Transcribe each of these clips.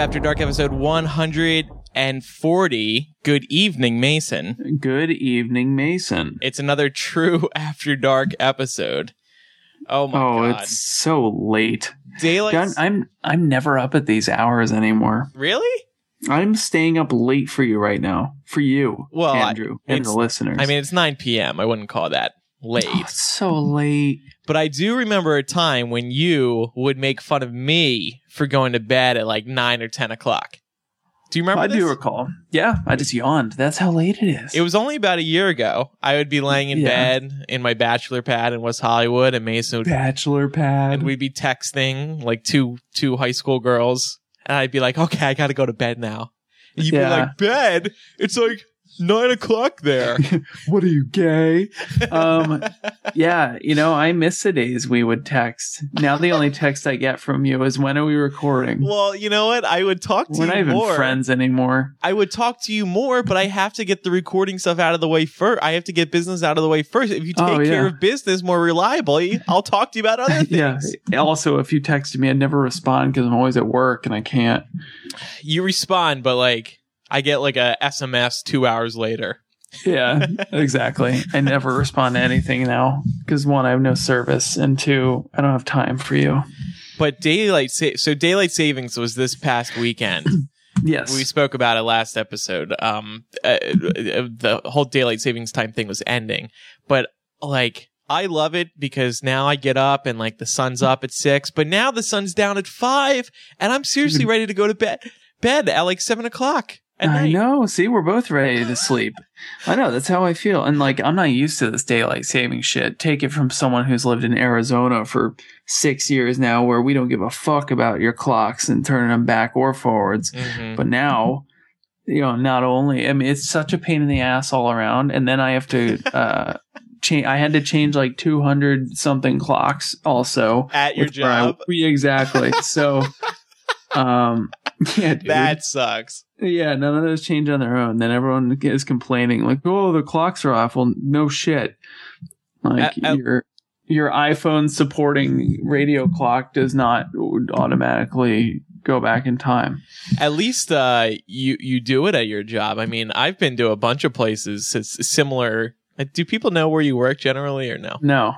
After Dark episode 140. Good evening, Mason. Good evening, Mason. It's another true After Dark episode. Oh my God. oh, god. it's so late. Daylight. I'm, I'm I'm never up at these hours anymore. really? I'm staying up late for you right now. For you, Well, I- Andrew, and the listeners. I mean, it's 9 p.m. I wouldn't call that oh, late. oh, it's so late. But I do remember a time when you would make fun of me for going to bed at like 9 or 10 o'clock. Do you remember I this? do recall. Yeah, I just yawned. That's how late it is. It was only about a year ago. I would be laying in Yeah. bed in my bachelor pad in West Hollywood, and Mason would bachelor pad. and we'd be texting like two two high school girls, and I'd be like, "Okay, I got to go to bed now." And you'd Yeah. be like, "Bed? It's like nine o'clock there." what are you gay? um, yeah, you know, I miss the days we would text. Now the only text I get from you is when are we recording? well, you know what? I would talk to We're you not even more. friends anymore. I would talk to you more, but I have to get the recording stuff out of the way first. I have to get business out of the way first. If you take Oh, care of business more reliably, I'll talk to you about other things. Yeah. Also, if you texted me, I'd never respond because I'm always at work and I can't. You respond, but like I get like a SMS two hours later. Yeah, exactly. I never respond to anything now because one, I have no service, and two, I don't have time for you. But daylight sa- so daylight savings was this past weekend. Yes. we spoke about it last episode. Um, uh, the whole daylight savings time thing was ending, but like I love it because now I get up and like the sun's up at six, but now the sun's down at five, and I'm seriously ready to go to bed bed at like seven o'clock at I night. know. See, we're both ready to sleep. I know. That's how I feel. And like, I'm not used to this daylight saving shit. Take it from someone who's lived in Arizona for six years now, where we don't give a fuck about your clocks and turning them back or forwards. Mhm. But now, you know, not only, I mean, it's such a pain in the ass all around. And then I have to, uh, change, I had to change like 200 something clocks also. At your where I- job, exactly. So, um, yeah, dude. that sucks. Yeah, none of those change on their own. Then everyone is complaining, like, "Oh, the clocks are off." Well, no shit. Like Uh, uh, your your iPhone supporting radio clock does not automatically go back in time. At least uh, you you do it at your job. I mean, I've been to a bunch of places. It's similar. uh, Do people know where you work generally or no? No,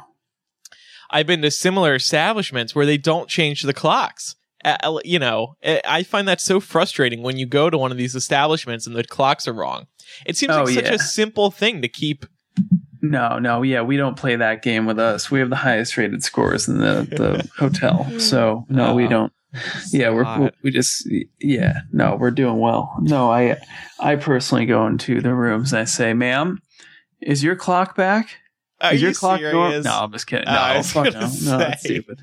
I've been to similar establishments where they don't change the clocks. Uh, uh, you know, I I find that so frustrating when you go to one of these establishments and the clocks are wrong. It seems Oh, like such yeah. a simple thing to keep. no, no. Yeah, we don't play that game with us. We have the highest rated scores in the the hotel. So no, we Oh. don't. Yeah, we're, we we just yeah no we're doing well. No, I I personally go into the rooms and I say, "Ma'am, is your clock back?" Are Is your you clock nor- serious? No, I'm just kidding. No, I was fuck gonna no. No, that's stupid.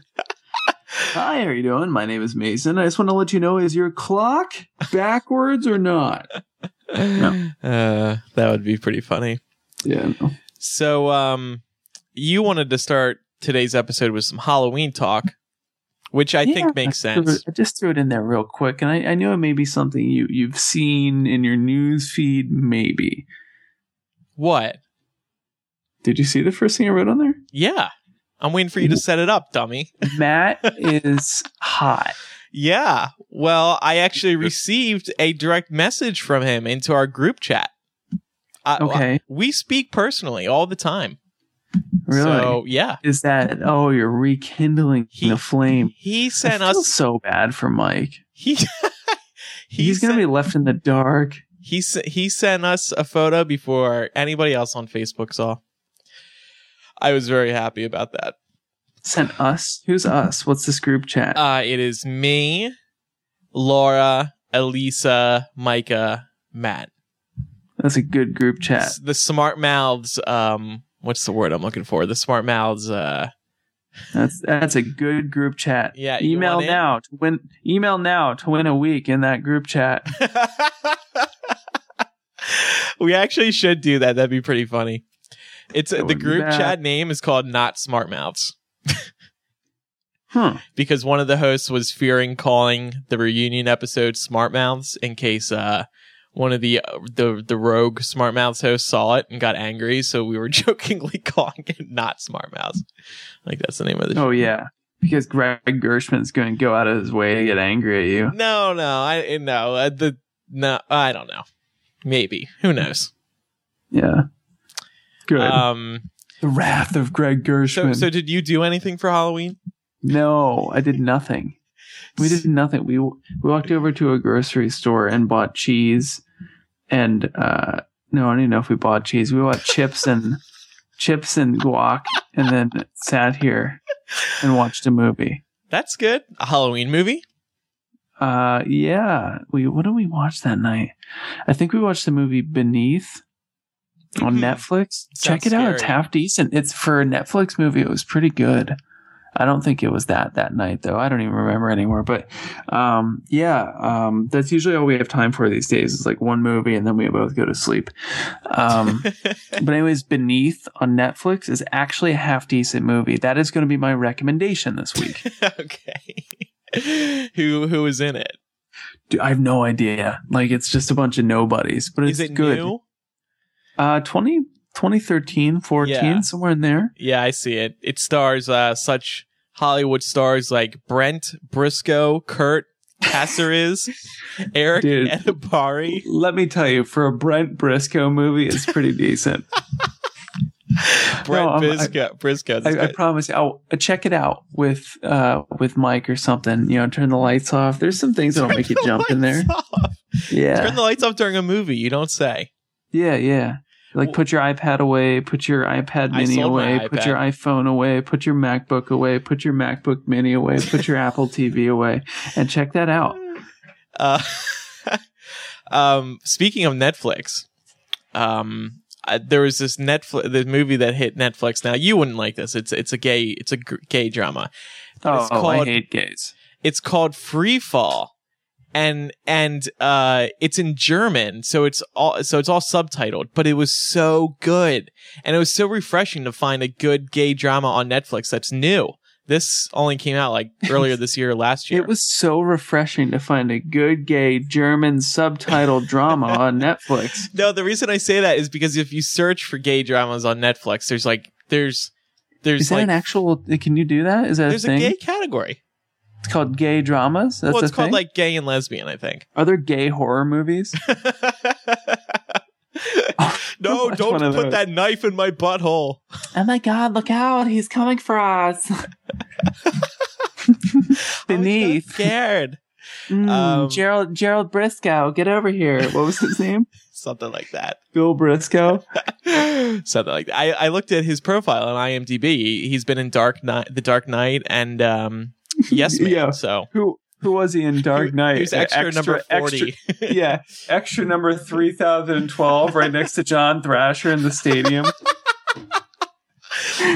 Hi, how are you doing? My name is Mason. I just want to let you know: is your clock backwards or not? No. Uh, that would be pretty funny. Yeah. No. So, um, you wanted to start today's episode with some Halloween talk, which I Yeah, think makes I sense. it- I just threw it in there real quick, and I, I knew it may be something you you've seen in your news feed. Maybe. What? Did you see the first thing I wrote on there? Yeah. I'm waiting for you to set it up, dummy. Matt is hot. Yeah. Well, I actually received a direct message from him into our group chat. I- Okay. we speak personally all the time. Really? So, yeah. is that? Oh, you're rekindling He- the flame. He sent us so bad for Mike. he he He's gonna be left in the dark. he he sent us a photo before anybody else on Facebook saw. I was very happy about that. Sent us? Who's us? What's this group chat? Uh it is me, Laura, Elisa, Micah, Matt. That's a good group chat. S- The smart mouths um what's the word I'm looking for? The smart mouths uh That's that's a good group chat. Yeah, Email in? now to win. Email now to win a week in that group chat. we actually should do that. That'd be pretty funny. It's That the group chat name is called Not Smart Mouths. Huh. because one of the hosts was fearing calling the reunion episode Smart Mouths in case uh one of the uh, the the rogue Smart Mouths hosts saw it and got angry, so we were jokingly calling it not Smart Mouths. Like that's the name of the Oh yeah, because Greg Gershman's going to go out of his way to get angry at you. No, no, I no uh, the no, I don't know. Maybe who knows? Yeah. Good. Um. the wrath of Greg So Gershman. so did you do anything for Halloween? no, I did nothing. We did nothing. We we walked over to a grocery store and bought cheese, and uh no, I don't even know if we bought cheese. We bought chips and chips and guac, and then sat here and watched a movie. That's good. A Halloween movie. Uh, yeah. We what did we watch that night? I think we watched the movie Beneath on Mhm. Netflix. Check Sounds it out. It's half decent. It's for a Netflix movie. It was pretty good. I don't think it was that that night though. I don't even remember anymore. But um, yeah, um, that's usually all we have time for these days. It's like one movie and then we both go to sleep. Um, but anyways, Beneath on Netflix is actually a half decent movie. That is going to be my recommendation this week. okay. who who is in it? Dude, I have no idea. Like it's just a bunch of nobodies, but it's Is it good. new? Uh 20, 2013, 14, Yeah. somewhere in there. Yeah, I see it. It stars uh, such Hollywood stars like Brent Briscoe, Kurt Caceres, Eric Dude. Etebari. Let me tell you, for a Brent Briscoe movie, it's pretty decent. Brent I'm- I- Briscoe. Briscoe. I, I promise. you, I'll uh, check it out with uh with Mike or something. You know, turn the lights off. There's some things that'll make you jump in there. off. Yeah, Turn the lights off during a movie. You don't say. yeah, yeah. Like put your iPad away, put your iPad Mini away, put your iPhone away, put your MacBook away, put your MacBook Mini away, put your Apple TV away, and check that out. Uh, um, speaking of Netflix, um, uh, there was this Netflix, the movie that hit Netflix. Now you wouldn't like this. It's it's a gay it's a gay drama. Oh, It's oh, I hate gays. It's called Free Fall, and and uh, it's in German, so it's all so it's all subtitled. But it was so good, and it was so refreshing to find a good gay drama on Netflix that's new. This only came out like earlier this year, last year. It was so refreshing to find a good gay German subtitled drama on Netflix. No, the reason I say that is because if you search for gay dramas on Netflix, there's like there's there's Is that like an actual? Can you do that? Is that there's a a gay category. It's called gay dramas. That's well, it's called thing? like gay and lesbian, I think. Are there gay horror movies? no, don't put those. that knife in my butthole. oh my god! Look out! He's coming for us. Beneath. so scared. Mm, Um, Gerald Gerald Briscoe, get over here. What was his name? Something like that. Bill Briscoe. Something like that. I, I looked at his profile on IMDb. He's been in Dark Knight, The Dark Knight, and um, Yes Man. Yeah. So Who who was he in Dark Knight? He was extra, number forty. extra- yeah, extra number three thousand twelve, right next to John Thrasher in the stadium.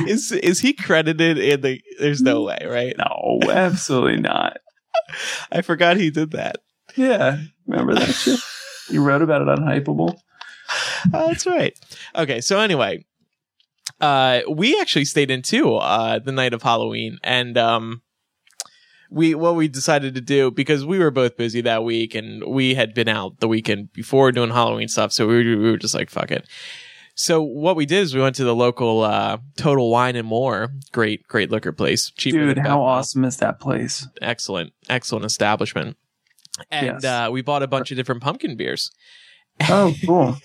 is is he credited in the? There's no way, right? No, absolutely not. I forgot he did that. Yeah, remember that shit? You wrote about it on Hypable. Oh, that's right. Okay, so anyway, uh, we actually stayed in too uh, the night of Halloween, and um, we what we decided to do because we were both busy that week, and we had been out the weekend before doing Halloween stuff, so we were, we were just like fuck it. So what we did is we went to the local uh, Total Wine and More, great great liquor place, cheaper Dude, how awesome is that place? excellent excellent establishment. And Yes. uh, we bought a bunch of different pumpkin beers. Oh, cool.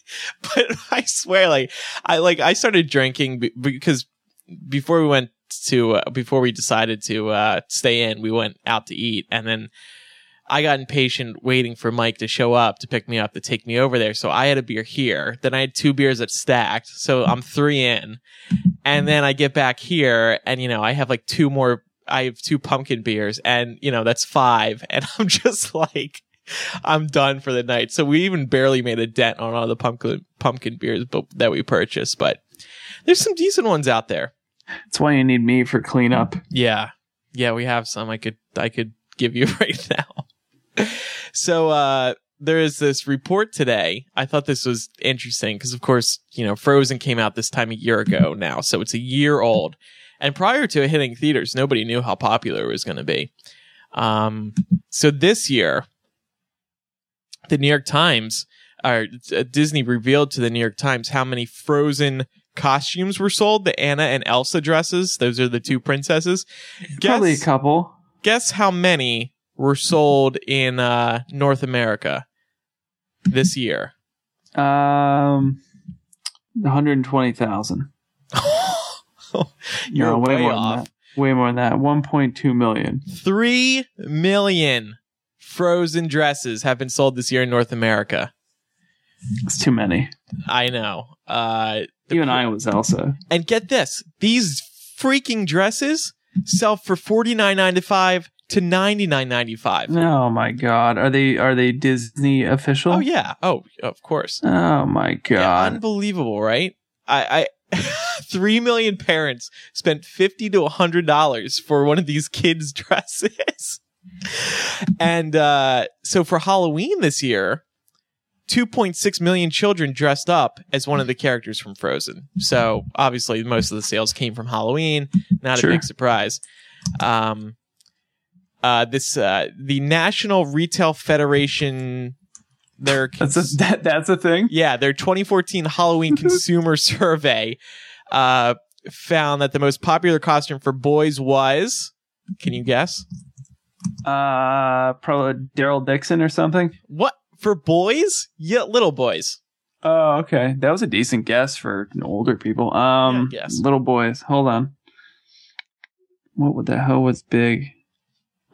but I swear, like I like I started drinking because before we went to uh, before we decided to uh, stay in, we went out to eat, and then I got impatient waiting for Mike to show up to pick me up to take me over there. So I had a beer here, then I had two beers that stacked, so I'm three in, and then I get back here, and you know I have like two more. I have two pumpkin beers, and you know that's five, and I'm just like. I'm done for the night. So we even barely made a dent on all the pumpkin pumpkin beers that we purchased, but there's some decent ones out there. That's why you need me for cleanup. Yeah. Yeah, we have some I could I could give you right now. So uh there is this report today. I thought this was interesting because of course, you know, Frozen came out this time a year ago now, so it's a year old. And prior to it hitting theaters, nobody knew how popular it was going to be. Um, so this year, the New York Times, or uh, Disney revealed to the New York Times how many Frozen costumes were sold. The Anna and Elsa dresses; those are the two princesses. Probably a Guess, couple. guess how many were sold in uh, North America this year? Um, one hundred twenty thousand. You're no, way way more off. than that. Way more than that. One point two million. Three million Frozen dresses have been sold this year in North America. It's too many. I know. Uh, Even I was Elsa. and get this: these freaking dresses sell for forty nine ninety five to ninety nine ninety five. Oh my god. Are they are they Disney official? Oh yeah. Oh, of course. Oh my Yeah, god. unbelievable, right? I, I three million parents spent fifty to hundred dollars for one of these kids' dresses, and uh, so for Halloween this year, two point six million children dressed up as one of the characters from Frozen. So obviously, most of the sales came from Halloween. Not Sure. a big surprise. Um, uh, this uh, the National Retail Federation. Their That's a that, that's a thing. yeah, their 2014 Halloween consumer survey uh, found that the most popular costume for boys was. Can you guess Uh, probably Daryl Dixon or something. what for boys? Yeah, little boys. Oh, okay. That was a decent guess for older people. Um, Yeah, little boys. Hold on. What would the hell was big?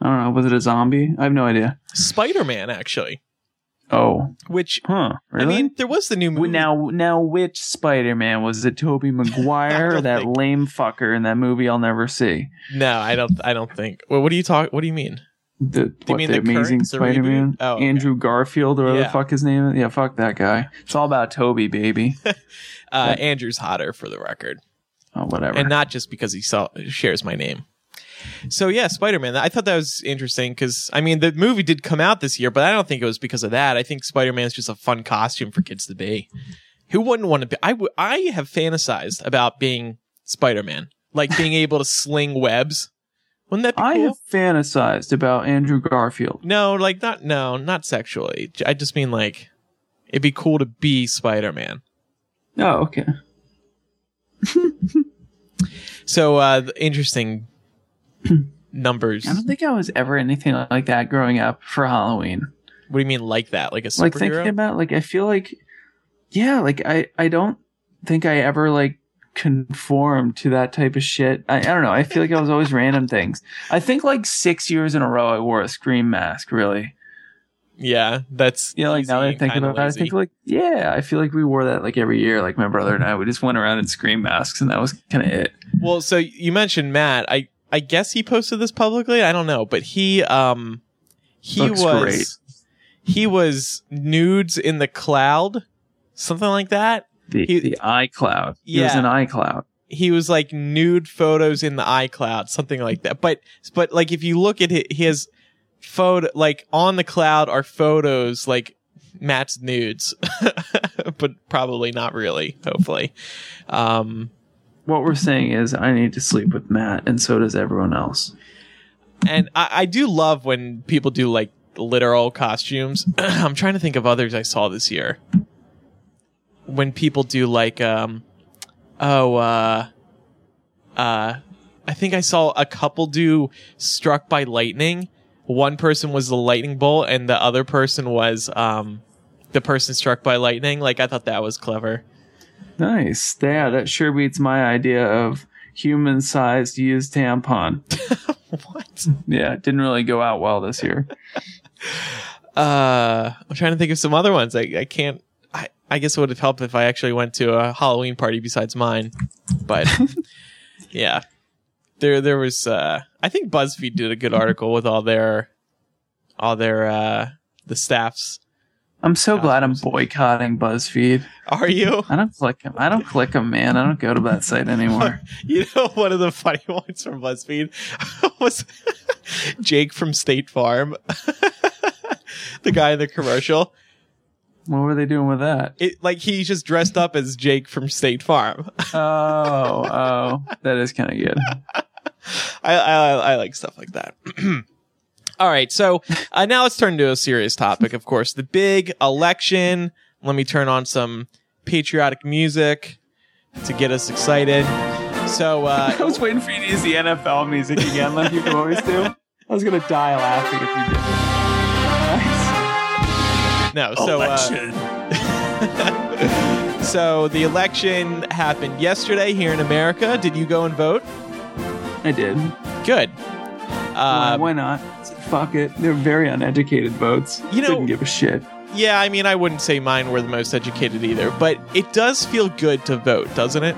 I don't know. Was it a zombie? I have no idea. Spider Man, actually. Oh, Which huh? Really? I mean, there was the new movie. Now, now, which Spider Man was it? Tobey Maguire, or that think- lame fucker in that movie I'll never see? no, I don't. I don't think. Well, what do you talk? What do you mean? The what, mean the, the Amazing Spider Man? Oh, okay. Andrew Garfield, or whatever Yeah. the fuck his name is. Yeah, fuck that guy. It's all about Tobey, baby. Uh, Andrew's hotter for the record, oh, whatever. and not just because he saw, shares my name. So yeah, Spider Man. I thought that was interesting because I mean the movie did come out this year, but I don't think it was because of that. I think Spider Man is just a fun costume for kids to be. Who wouldn't want to be? I w- I have fantasized about being Spider Man, like being able to sling webs. Wouldn't that be I cool? have fantasized about Andrew Garfield. no, like not no, not sexually. I just mean like it'd be cool to be Spider Man. Oh, okay. So uh interesting numbers. I don't think I was ever anything like that growing up for Halloween. What do you mean like that? Like a superhero? Like thinking about like I feel like yeah, like I I don't think I ever like conformed to that type of shit. I, I don't know. I feel like I was always random things. I think like 6 years in a row I wore a scream mask, really. yeah, that's Yeah, like now that I easy, think about it, I think like yeah, I feel like we wore that like every year. Like my brother and I, we just went around in scream masks, and that was kind of it. Well, so you mentioned Matt. I I guess he posted this publicly. I don't know, but he um he Looks was great. he was nudes in the cloud, something like that. The He- the iCloud. He was Yeah. an iCloud. He was like nude photos in the iCloud, something like that. But but like if you look at it, his photo like on the cloud are photos like Matt's nudes, but probably not really. Hopefully, um, What we're saying is, I need to sleep with Matt, and so does everyone else. and I, I do love when people do like literal costumes. I'm trying to think of others I saw this year. When people do like, um, oh, uh, uh, I think I saw a couple do struck by lightning. One person was the lightning bolt, and the other person was um, the person struck by lightning. Like I thought that was clever. Nice. Yeah, that sure beats my idea of human-sized used tampon. what? Yeah, it didn't really go out well this year. Uh, I'm trying to think of some other ones. I, I can't. I, guess it would have helped if I actually went to a Halloween party besides mine. But yeah, there there was. Uh, I think BuzzFeed did a good article with all their all their uh the staffs. I'm so glad I'm boycotting BuzzFeed. Are you? I don't click them. I don't click them, man. I don't go to that site anymore. You know, one of the funny ones from BuzzFeed was Jake from State Farm, the guy in the commercial. What were they doing with that? It like he's just dressed up as Jake from State Farm. Oh, oh, that is kind of good. I, I I like stuff like that. All right, so uh, now let's turn to a serious topic. Of course, the big election. Let me turn on some patriotic music to get us excited. So uh, I was waiting for you to use the NFL music again, like you always do. I was gonna die laughing if you did. No, so uh, so the election happened yesterday here in America. Did you go and vote? I did. Good. Why- Uh, why not? Fuck it. They're very uneducated votes. You know- didn't give a shit. yeah, I mean, I wouldn't say mine were the most educated either, but it does feel good to vote, doesn't it?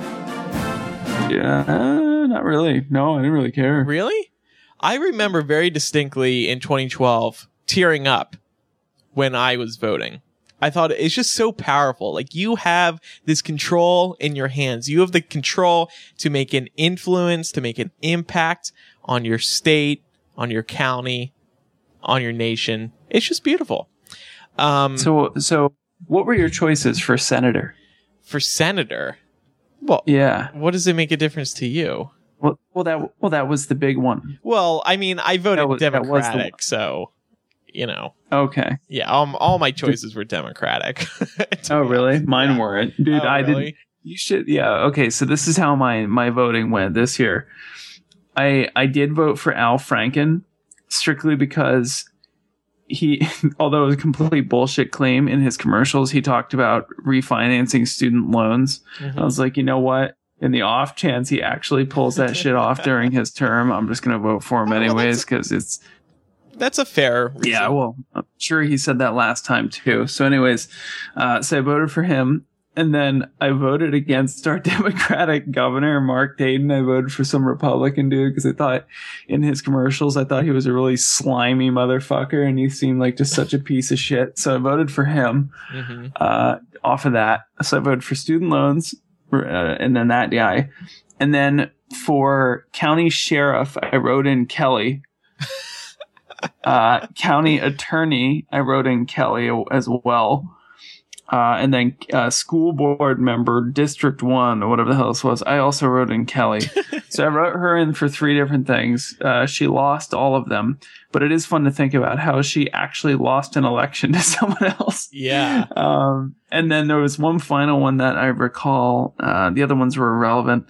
Yeah, uh, not really. No, I didn't really care. Really? I remember very distinctly in 2012 tearing up when I was voting. I thought it's just so powerful. Like you have this control in your hands. You have the control to make an influence, to make an impact on your state, on your county, on your nation. It's just beautiful. Um, So, so what were your choices for senator? for senator, well, Yeah. what does it make a difference to you? Well, well, that well, that was the big one. Well, I mean, I voted was- that was the Democratic, so you know. Okay. Yeah, all, all my choices were Democratic. Oh, really? Mine Yeah. weren't, dude. Oh, I really? didn't. You should. Yeah. Okay. So this is how my my voting went this year. I I did vote for Al Franken strictly because he, although it was a complete bullshit claim in his commercials, he talked about refinancing student loans. Mhm. I was like, you know what? In the off chance he actually pulls that shit off during his term, I'm just gonna vote for him Oh, anyways because it's That's a fair. Reason. yeah, well, I'm sure he said that last time too. So, anyways, uh, so I voted for him, and then I voted against our Democratic governor, Mark Dayton. I voted for some Republican dude because I thought in his commercials, I thought he was a really slimy motherfucker, and he seemed like just such a piece of shit. So I voted for him. Mhm. Uh, off of that, so I voted for student loans, uh, and then that guy, and then for county sheriff, I wrote in Kelly uh, county attorney, I wrote in Kelly as well. Uh, and then uh, school board member, District 1, or whatever the hell this was, I also wrote in Kelly. so I wrote her in for three different things. Uh, she lost all of them, but it is fun to think about how she actually lost an election to someone else. Yeah. Um, and then there was one final one that I recall. Uh, the other ones were irrelevant.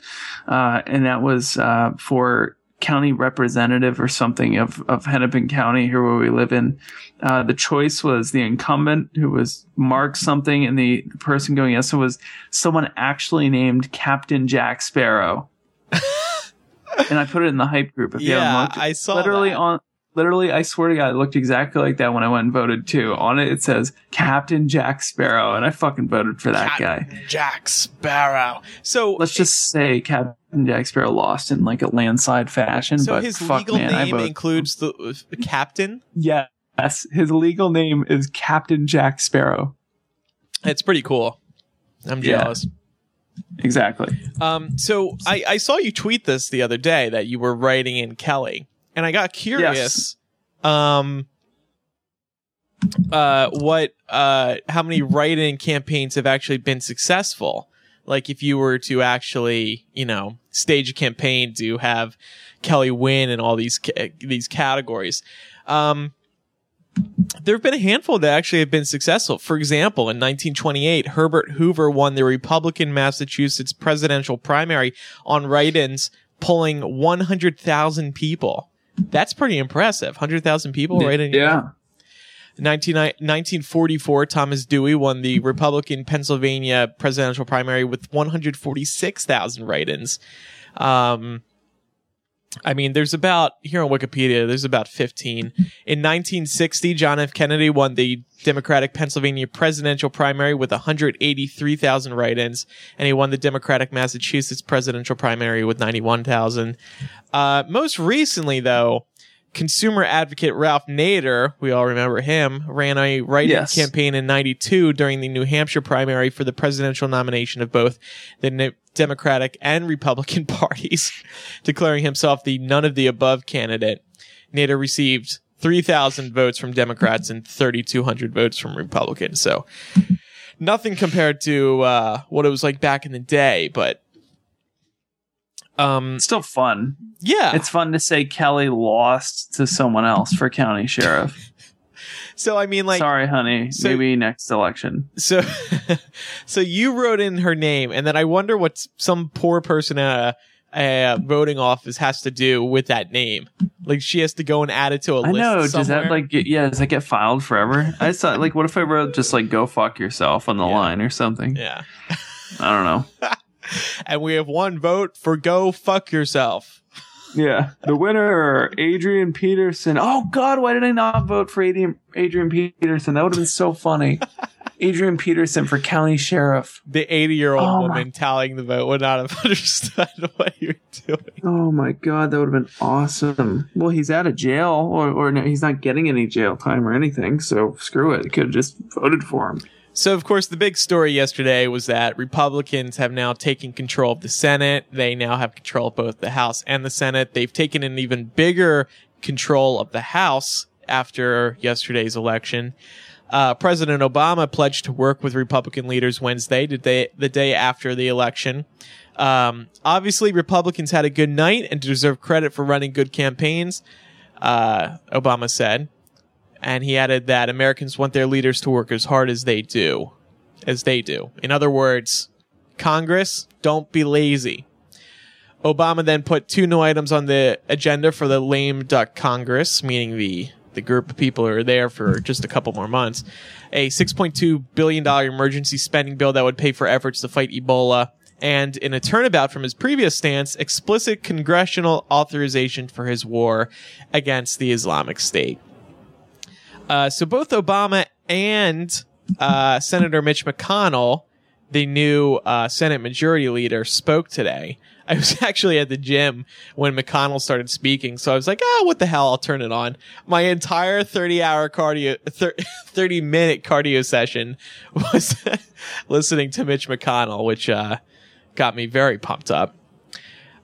Uh, and that was, uh, for county representative or something of, of Hennepin County here where we live in. Uh, the choice was the incumbent who was Mark something and the person going yes it was someone actually named Captain Jack Sparrow. and I put it in the hype group. If you Yeah, haven't looked, I saw literally that. on literally I swear to God, it looked exactly like that when I went and voted too. On it, it says Captain Jack Sparrow, and I fucking voted for that guy. Jack Sparrow. So Let's just say Captain Jack Sparrow lost in like a landslide fashion, so but his fuck legal man, I name vote. includes the uh, captain. yes, his legal name is Captain Jack Sparrow. It's pretty cool. I'm Yeah. jealous. Exactly. Um, so I, I saw you tweet this the other day that you were writing in Kelly, and I got curious. Yes. Um, uh, what, uh, how many write-in campaigns have actually been successful? Like if you were to actually, you know, stage a campaign to have Kelly win in all these ca- these categories. Um, there have been a handful that actually have been successful. For example, in 1928, Herbert Hoover won the Republican Massachusetts presidential primary on write-ins, pulling 100,000 people. That's pretty impressive. 100,000 people right in Yeah. 19, 1944, Thomas Dewey won the Republican Pennsylvania presidential primary with 146,000 write-ins. Um, I mean, there's about here on Wikipedia. There's about 15. In 1960, John F. Kennedy won the Democratic Pennsylvania presidential primary with 183,000 write-ins, and he won the Democratic Massachusetts presidential primary with 91,000. Uh, most recently, though, consumer advocate Ralph Nader, we all remember him, ran a write-in Yes. campaign in 92 during the New Hampshire primary for the presidential nomination of both the Democratic and Republican parties, declaring himself the none of the above candidate. Nader received 3,000 votes from Democrats and 3,200 votes from Republicans. So nothing compared to uh, what it was like back in the day, but um, It's still fun. yeah. It's fun to say Kelly lost to someone else for county sheriff. so I mean, like, Sorry, honey. so- Maybe next election. so so you wrote in her name, and then I wonder what some poor person at a, a voting office has to do with that name. Like she has to go and add it to a I list. know. Does that like get, yeah? Does that get filed forever? I saw like what if I wrote just like "go fuck yourself" on the Yeah. line or something? Yeah. I don't know. And we have one vote for go fuck yourself. Yeah, the winner, Adrian Peterson. Oh God, why did I not vote for Adrian Adrian Peterson? That would have been so funny. Adrian Peterson for county sheriff. The 80 year old Oh my- woman tallying the vote would not have understood what you're doing. Oh my God, that would have been awesome. Well, he's out of jail, or or no, he's not getting any jail time or anything. So screw it. Could have just voted for him. So, of course, the big story yesterday was that Republicans have now taken control of the Senate. They now have control of both the House and the Senate. They've taken an even bigger control of the House after yesterday's election. Uh, President Obama pledged to work with Republican leaders Wednesday, the day, the day after the election. Um, obviously, Republicans had a good night and deserve credit for running good campaigns, uh, Obama said. And he added that Americans want their leaders to work as hard as they do. As they do. In other words, Congress, don't be lazy. Obama then put two new items on the agenda for the lame duck Congress, meaning the the group of people who are there for just a couple more months. A $6.2 billion emergency spending bill that would pay for efforts to fight Ebola. And in a turnabout from his previous stance, explicit congressional authorization for his war against the Islamic State. Uh, so both Obama and uh, Senator Mitch McConnell, the new uh, Senate Majority Leader, spoke today. I was actually at the gym when McConnell started speaking, so I was like, "Ah, what the hell? I'll turn it on." My entire thirty-hour cardio, thirty-minute cardio session was listening to Mitch McConnell, which uh, got me very pumped up.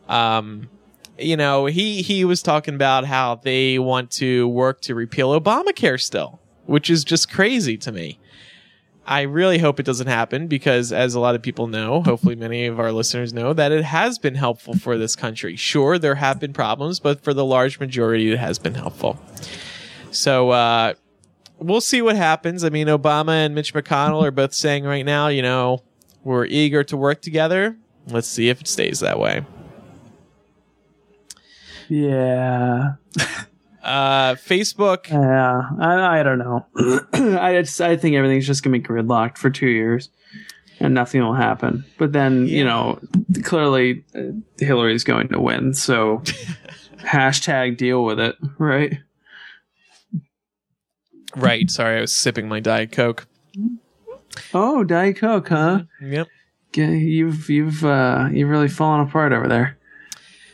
Um, you know, he he was talking about how they want to work to repeal Obamacare still, which is just crazy to me. I really hope it doesn't happen because, as a lot of people know, hopefully many of our listeners know, that it has been helpful for this country. Sure, there have been problems, but for the large majority, it has been helpful. So, uh, we'll see what happens. I mean, Obama and Mitch McConnell are both saying right now, you know, we're eager to work together. Let's see if it stays that way. Yeah, Uh, Facebook. yeah. I, I don't know. I just I think everything's just gonna be gridlocked for two years, and nothing will happen. But then you know, clearly uh, Hillary's going to win. So hashtag deal with it, right? Right. Sorry, I was sipping my Diet Coke. Oh, Diet Coke, huh? Yep. Yeah, you've you've uh, you've really fallen apart over there.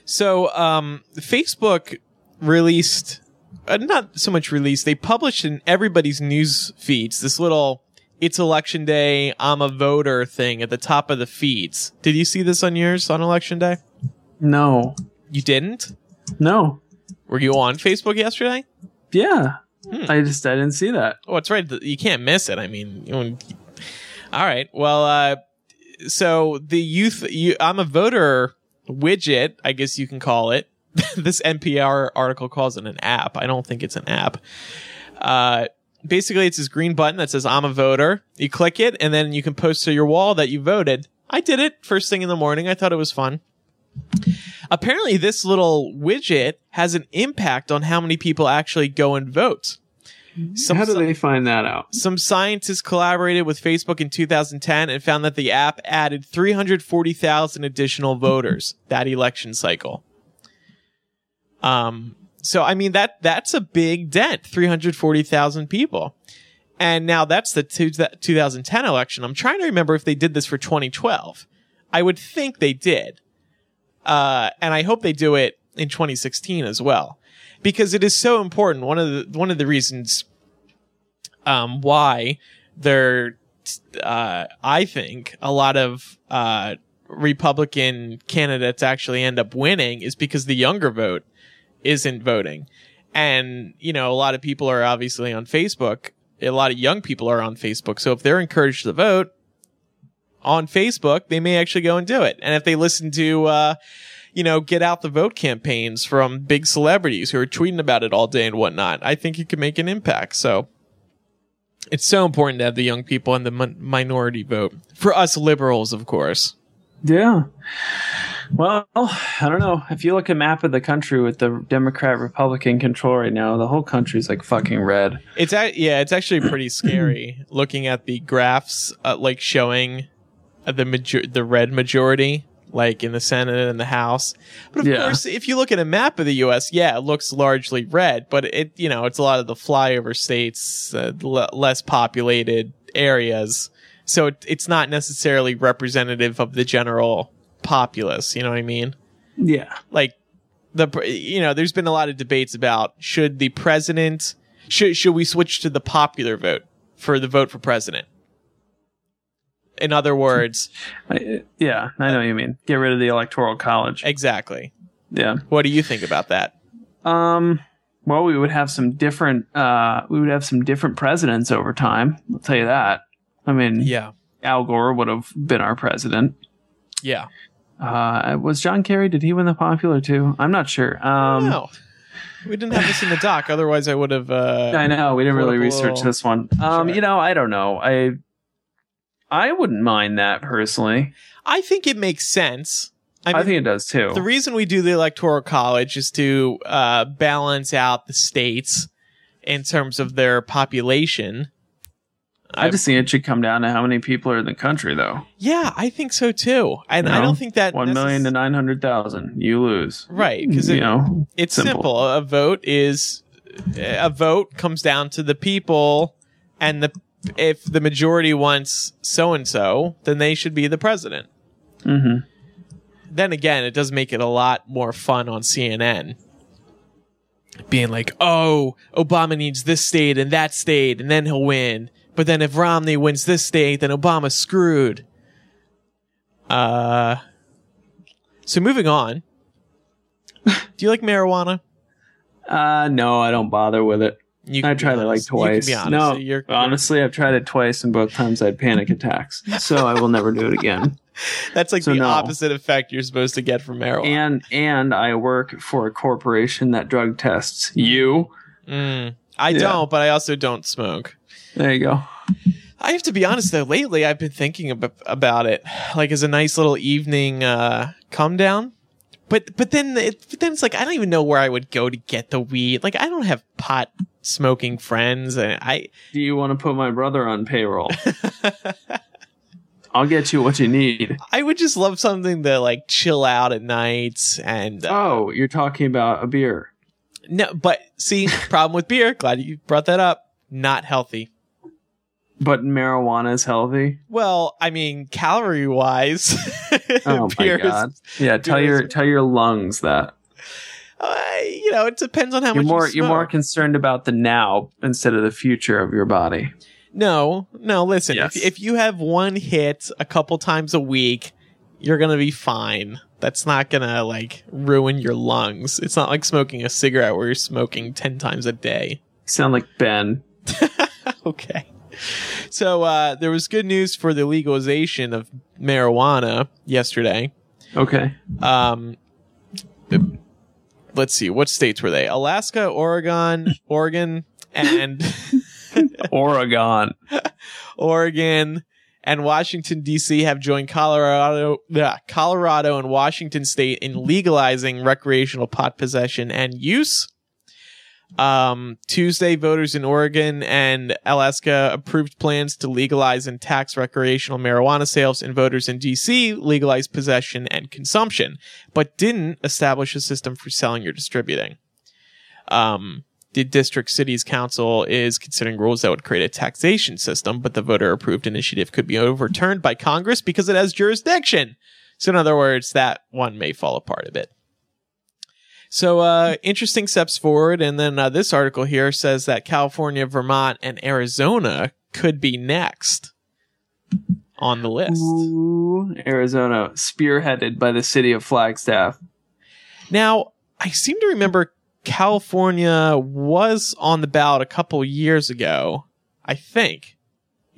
So, um, Facebook released, uh, not so much released, they published in everybody's news feeds this little it's election day, I'm a voter thing at the top of the feeds. Did you see this on yours on election day? No, You didn't? no, Were you on Facebook yesterday? yeah. Hmm. I just I didn't see that. Oh, it's right. You can't miss it. I mean, you all right. Well, uh, so the youth, you, I'm a voter widget, I guess you can call it. this NPR article calls it an app. I don't think it's an app. Uh, basically it's this green button that says I'm a voter. You click it and then you can post to your wall that you voted. I did it first thing in the morning. I thought it was fun. Apparently this little widget has an impact on how many people actually go and vote. Some, How do they find that out? some scientists collaborated with Facebook in 2010 and found that the app added 340,000 additional voters that election cycle. Um, so I mean that that's a big dent, 340,000 people. And now that's the two, 2010 election. I'm trying to remember if they did this for 2012. I would think they did. Uh, and I hope they do it in 2016 as well, because it is so important. One of the one of the reasons um, why there, uh, I think a lot of uh, Republican candidates actually end up winning is because the younger vote isn't voting. And, you know, a lot of people are obviously on Facebook. A lot of young people are on Facebook. So if they're encouraged to vote on Facebook, they may actually go and do it. And if they listen to, uh, you know, get out the vote campaigns from big celebrities who are tweeting about it all day and whatnot, I think it could make an impact. So it's so important to have the young people and the min- minority vote for us liberals, of course. Yeah. Well, I don't know. If you look at a map of the country with the Democrat Republican control right now, the whole country's like fucking red. It's a- yeah, it's actually pretty scary looking at the graphs, uh, like showing uh, the major- the red majority, like in the Senate and the House. But of Yeah. course, if you look at a map of the U.S., yeah, it looks largely red. But it, you know, it's a lot of the flyover states, uh, l- less populated areas, so it, it's not necessarily representative of the general populace. You know what I mean? Yeah. like the you know there's been a lot of debates about should the president should should we switch to the popular vote for the vote for president in other words I, yeah, I know what you mean. Get rid of the electoral college. exactly Yeah. what do you think about that Um. Well, we would have some different. Uh, we would have some different presidents over time. I'll tell you that. I mean, yeah Al Gore would have been our president. yeah Uh, was John Kerry? Did he win the popular too? I'm not sure. Um, no we didn't have this in the doc otherwise i would have uh I know we didn't really research this one. Um, Sure. you know, I don't know. I I wouldn't mind that personally. i think it makes sense i, I, think it does too. the reason we do the electoral college is to uh balance out the states in terms of their population I just think it should come down to how many people are in the country, though. Yeah, I think so too. And I don't think that One million to nine hundred thousand. You lose. right because you know, it's simple. simple. A vote is a vote comes down to the people, and the if the majority wants so and so, then they should be the president. hmm Then again, it does make it a lot more fun on CNN. Being like, oh, Obama needs this state and that state, and then he'll win. But then if Romney wins this state, then Obama's screwed. Uh, so moving on. Do you like marijuana? Uh, no, I don't bother with it. You I tried it like. You twice. honest. No, You're- honestly, I've tried it twice, and both times I had panic attacks. So I will never do it again. that's like so the no. opposite effect you're supposed to get from marijuana. And and I work for a corporation that drug tests you. Mm, I Yeah. don't, but I also don't smoke. There you go. I have to be honest though. Lately, I've been thinking ab- about it, like as a nice little evening uh, come down. But but then it, but then it's like I don't even know where I would go to get the weed. Like I don't have pot smoking friends, and I Do you want to put my brother on payroll? I'll get you what you need. I would just love something to like chill out at nights and uh, Oh, you're talking about a beer. no. But see, problem with beer. Glad you brought that up. Not healthy. But marijuana is healthy. Well, I mean, calorie wise, Oh my god! Yeah, tell your tell your lungs that uh, you know, it depends on how you're much more you you're more concerned about the now instead of the future of your body. No, no. Listen, Yes. if if you have one hit a couple times a week, you're gonna be fine. That's not gonna like ruin your lungs. It's not like smoking a cigarette where you're smoking ten times a day. You sound like Ben. okay. So uh, there was good news for the legalization of marijuana yesterday. Okay. Um, let's see, what states were they? Alaska, Oregon, Oregon, and Oregon. Oregon and Washington D.C. have joined Colorado, yeah, Colorado and Washington State in legalizing recreational pot possession and use. Um, Tuesday, voters in Oregon and Alaska approved plans to legalize and tax recreational marijuana sales, and voters in D.C. legalized possession and consumption, but didn't establish a system for selling or distributing. Um, the district city's council is considering rules that would create a taxation system, but the voter approved initiative could be overturned by Congress because it has jurisdiction. So, in other words, that one may fall apart a bit. So, uh, interesting steps forward. And then uh, this article here says that California, Vermont, and Arizona could be next on the list. Ooh, Arizona, spearheaded by the city of Flagstaff. Now, I seem to remember California was on the ballot a couple years ago, I think.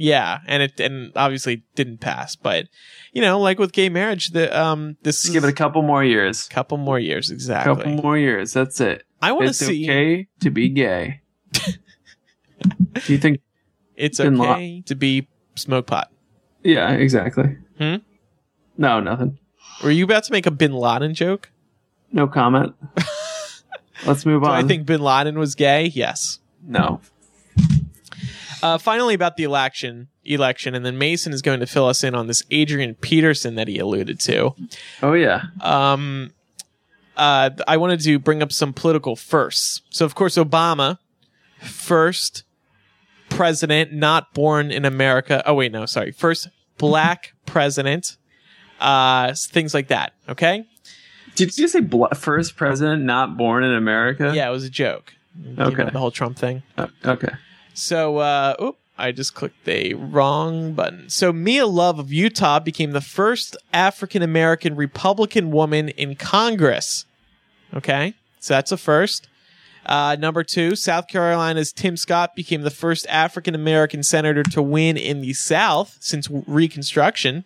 Yeah, and it and obviously didn't pass, but you know, like with gay marriage, the um this Just is give it a couple more years. couple more years exactly. couple more years. That's it. I want to It's see okay to be gay. Do you think? it's La- okay to be smoke pot. Yeah, exactly. Hmm? No, nothing. Were you about to make a Bin Laden joke? No comment. Let's move Do on. I think Bin Laden was gay? Yes. no. Uh, finally, about the election, election, and then Mason is going to fill us in on this Adrian Peterson that he alluded to. Oh yeah. Um, uh, I wanted to bring up some political firsts. So, of course, Obama, first president not born in America. Oh wait, no, sorry, first black president. Uh, things like that. Okay. Did you say bl- first president not born in America? Yeah, it was a joke. You know, Okay. the whole Trump thing. Uh, okay. So, uh, oop, I just clicked the wrong button. So, Mia Love of Utah became the first African American Republican woman in Congress. Okay, so that's a first. Uh, number two, South Carolina's Tim Scott became the first African American senator to win in the South since Reconstruction.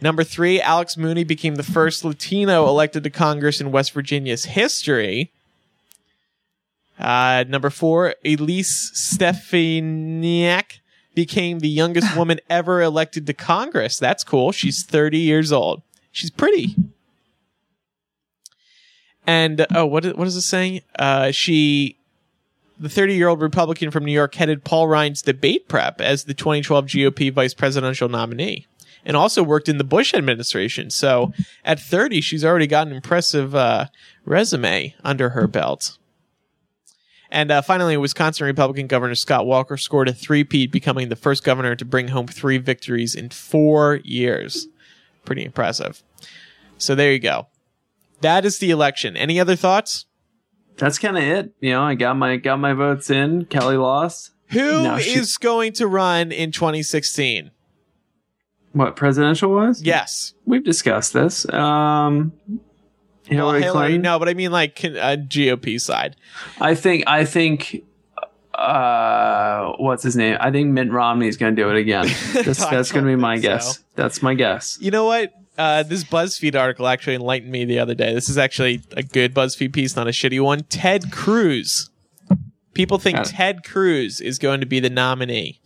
Number three, Alex Mooney became the first Latino elected to Congress in West Virginia's history. Uh, number four, Elise Stefanik became the youngest woman ever elected to Congress. That's cool. She's 30 years old. She's pretty. And uh, oh, what is, what is it saying? Uh, she, the 30 year old Republican from New York, headed Paul Ryan's debate prep as the 2012 GOP vice presidential nominee, and also worked in the Bush administration. So at 30, she's already got an impressive uh, resume under her belt. And uh, finally, Wisconsin Republican Governor Scott Walker scored a three-peat, becoming the first governor to bring home three victories in four years. Pretty impressive. So there you go. That is the election. Any other thoughts? That's kind of it. You know, I got my got my votes in. Kelly lost. Who No, is she- going to run in 2016? What presidential was? Yes. We've discussed this. Um, Well, Hillary Clinton. No, but I mean like uh, GOP side. I think. I think. Uh, what's his name? I think Mitt Romney is going to do it again. That's, that's going to be my guess. so. That's my guess. You know what? Uh, this BuzzFeed article actually enlightened me the other day. This is actually a good BuzzFeed piece, not a shitty one. Ted Cruz. People think Ted Cruz is going to be the nominee.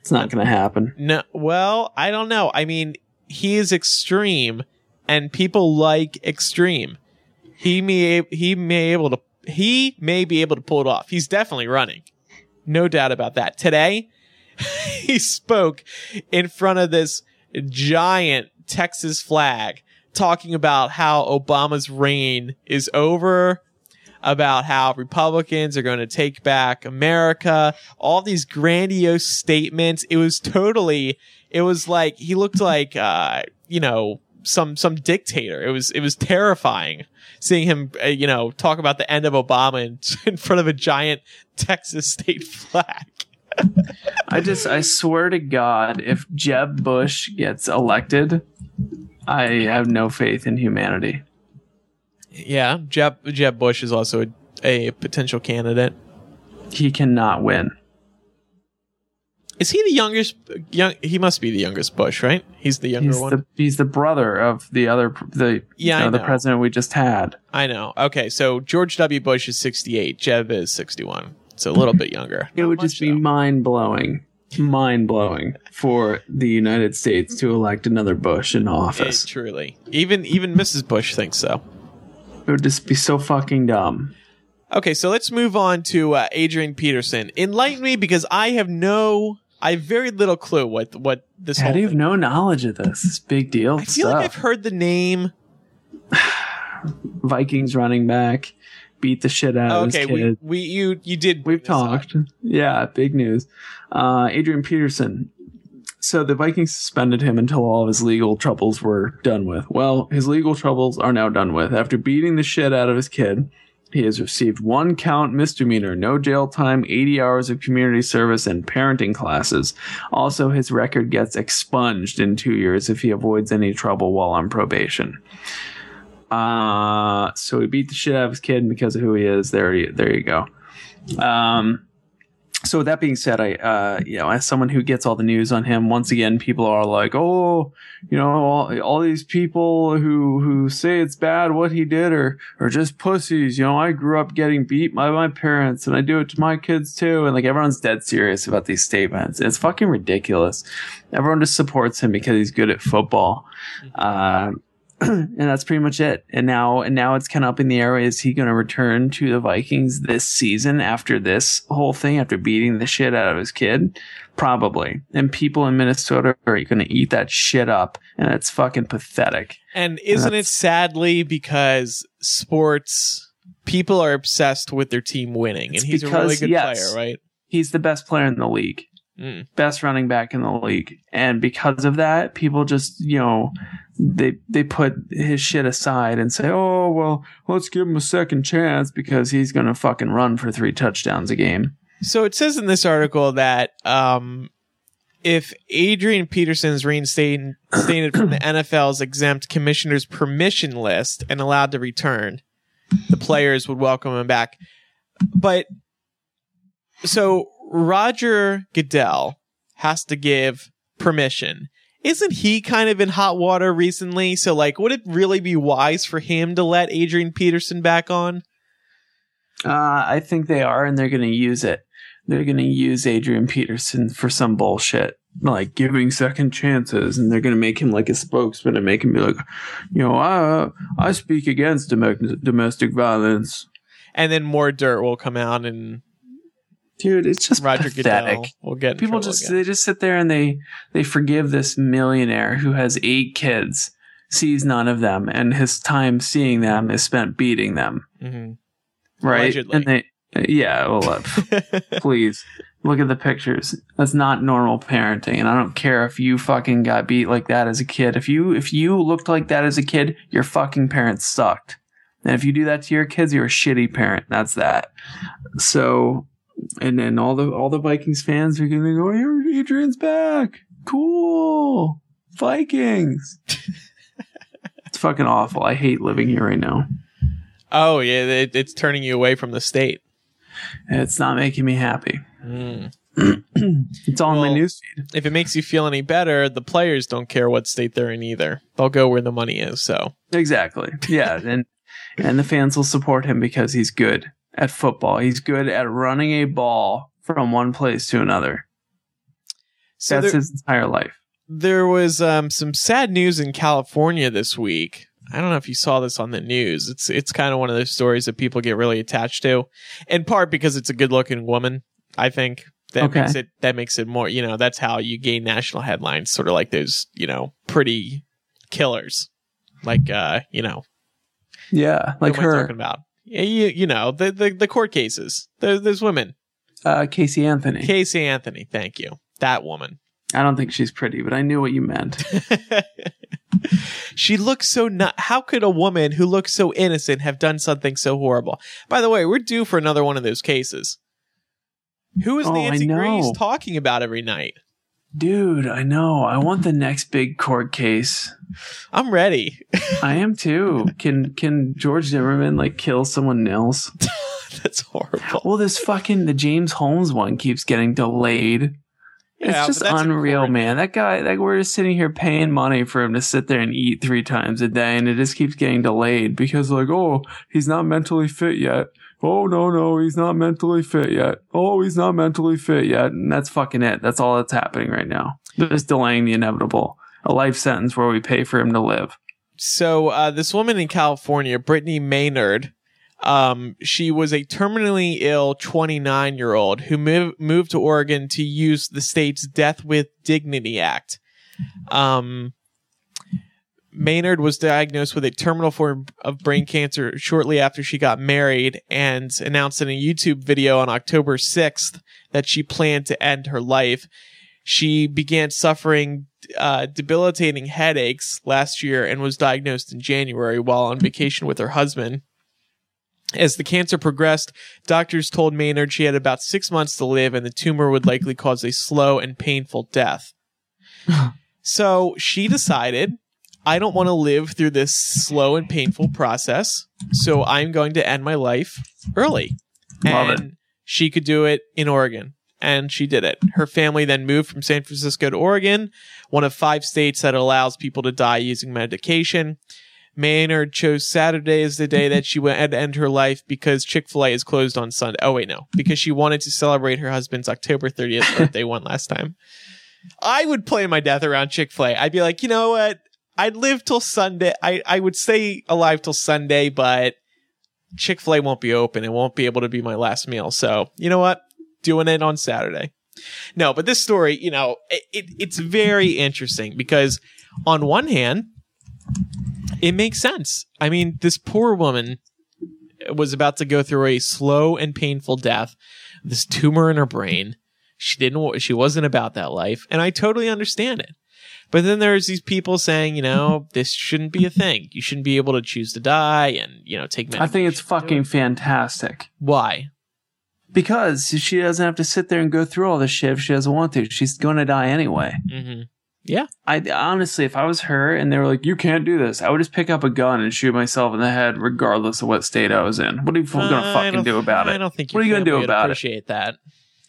It's not going to happen. No, well, I don't know. I mean, he is extreme, and people like extreme. He may he may able to he may be able to pull it off. He's definitely running, no doubt about that. Today, he spoke in front of this giant Texas flag, talking about how Obama's reign is over, about how Republicans are going to take back America, all these grandiose statements. It was totally, it was like, he looked like, uh, you know, some, some dictator. It was, it was terrifying seeing him, uh, you know, talk about the end of Obama in, in front of a giant Texas state flag. I just, I swear to God, if Jeb Bush gets elected, I have no faith in humanity. Yeah. Jeb, Jeb Bush is also a, a potential candidate. He cannot win. Is he the youngest? Young, he must be the youngest Bush, right? He's the younger He's one. the he's the brother of the other the Yeah, you I know, the president we just had. I know. Okay, so George W. Bush is 68. Jeb is 61. So a little bit younger. It would just be though. mind blowing, mind blowing for the United States to elect another Bush in Eh, office. truly. Even even Mrs. Bush thinks so. It would just be so fucking dumb. Okay, so let's move on to uh, Adrian Peterson. Enlighten me because I have no, I have very little clue what what this How whole. do you have no knowledge of this? It's big deal I feel stuff. like I've heard the name. Vikings running back beat the shit out of Okay, his we, kid. we you you did. We've this up. talked. Yeah, big news. Uh, Adrian Peterson. So the Vikings suspended him until all of his legal troubles were done with. Well, his legal troubles are now done with. After beating the shit out of his kid, he has received one count misdemeanor, no jail time, 80 hours of community service, and parenting classes. Also, his record gets expunged in two years if he avoids any trouble while on probation. Uh, so he beat the shit out of his kid because of who he is. There, there you go. Um, so with that being said, I, uh, you know, as someone who gets all the news on him, once again, people are like, oh, you know, all, all these people who, who say it's bad what he did are, are just pussies. You know, I grew up getting beat by my parents and I do it to my kids too. And like everyone's dead serious about these statements. It's fucking ridiculous. Everyone just supports him because he's good at football. Uh, and that's pretty much it. And now, and now it's kind of up in the air. Is he going to return to the Vikings this season after this whole thing, after beating the shit out of his kid? Probably. And people in Minnesota are going to eat that shit up. And it's fucking pathetic. And isn't it sadly because sports people are obsessed with their team winning, and he's a really good yes. player, right? He's the best player in the league. Mm. best running back in the league. And because of that, people just, you know, they they put his shit aside and say, "Oh, well, let's give him a second chance because he's going to fucking run for 3 touchdowns a game." So it says in this article that um, if Adrian Peterson's reinstated from the NFL's exempt commissioner's permission list and allowed to return, the players would welcome him back. But so Roger Goodell has to give permission. Isn't he kind of in hot water recently? So like, would it really be wise for him to let Adrian Peterson back on? Uh, I think they are and they're going to use it. They're going to use Adrian Peterson for some bullshit. Like giving second chances, and they're going to make him like a spokesman and make him be like, you know, I I speak against dom- domestic violence. And then more dirt will come out and Dude, it's just Roger pathetic. Goodell will get people just again. they just sit there and they they forgive this millionaire who has eight kids sees none of them and his time seeing them is spent beating them Mhm. right Allegedly. and they yeah well uh, please look at the pictures that's not normal parenting and i don't care if you fucking got beat like that as a kid if you if you looked like that as a kid your fucking parents sucked and if you do that to your kids you're a shitty parent that's that so and then all the all the Vikings fans are gonna go, "Here, Adrian's back, cool, Vikings." it's fucking awful. I hate living here right now. oh yeah, it, it's turning you away from the state. It's not making me happy. Mm. It's all in Well- my newsfeed. If it makes you feel any better, the players don't care what state they're in either. They'll go where the money is. So Exactly. Yeah, and and the fans will support him because he's good at football. He's good at running a ball from one place to another. so That's there, his entire life. there was um, some sad news in California this week. I don't know if you saw this on the news. It's it's kind of one of those stories that people get really attached to, in part because it's a good looking woman. I think that Okay. makes it that makes it more. You know, that's how you gain national headlines. Sort of like those you know pretty killers, like uh you know Yeah, like her, talking about. You you know the the, the court cases. There, there's women. uh, Casey Anthony. Casey Anthony. Thank you. That woman. I don't think she's pretty, but I knew what you meant. she looks so not. How could a woman who looks so innocent have done something so horrible? By the way, we're due for another one of those cases. Who is Oh, Nancy. Grace talking about every night? Dude, I know. I want the next big court case. I'm ready. I am too. Can can George Zimmerman like kill someone else? That's horrible. Well, this fucking the James Holmes one keeps getting delayed. Yeah, it's just unreal, man. That guy, like, we're just sitting here paying money for him to sit there and eat three times a day, and it just keeps getting delayed because, like, oh, he's not mentally fit yet. Oh, no, no, he's not mentally fit yet. Oh, he's not mentally fit yet. And that's fucking it. That's all that's happening right now. They're just delaying the inevitable. A life sentence where we pay for him to live. So uh, this woman in California, Brittany Maynard, um, she was a terminally ill 29 year old who mov- moved to Oregon to use the state's Death with Dignity Act. Um, Maynard was diagnosed with a terminal form of brain cancer shortly after she got married and announced in a YouTube video on October 6th that she planned to end her life. She began suffering uh, debilitating headaches last year and was diagnosed in January while on vacation with her husband. As the cancer progressed, doctors told Maynard she had about six months to live and the tumor would likely cause a slow and painful death. so she decided, I don't want to live through this slow and painful process, so I'm going to end my life early. Love and she could do it in Oregon. And she did it. Her family then moved from San Francisco to Oregon, one of five states that allows people to die using medication. Maynard chose Saturday as the day that she went to end her life because Chick fil A is closed on Sunday. Oh, wait, no. Because she wanted to celebrate her husband's October 30th birthday one last time. I would plan my death around Chick fil A. I'd be like, you know what? I'd live till Sunday. I, I would stay alive till Sunday, but Chick fil A won't be open. It won't be able to be my last meal. So, you know what? Doing it on Saturday. No, but this story, you know, it, it, it's very interesting because on one hand, it makes sense. I mean, this poor woman was about to go through a slow and painful death, this tumor in her brain. She didn't, she wasn't about that life. And I totally understand it. But then there's these people saying, you know, this shouldn't be a thing. You shouldn't be able to choose to die and, you know, take I think it's fucking fantastic Why? because she doesn't have to sit there and go through all this shit if she doesn't want to. She's going to die anyway. hmm Yeah. I honestly, if I was her and they were like, "You can't do this," I would just pick up a gun and shoot myself in the head, regardless of what state I was in. What are you Uh, gonna fucking do about it? I don't think. what are you gonna do about it? Appreciate that.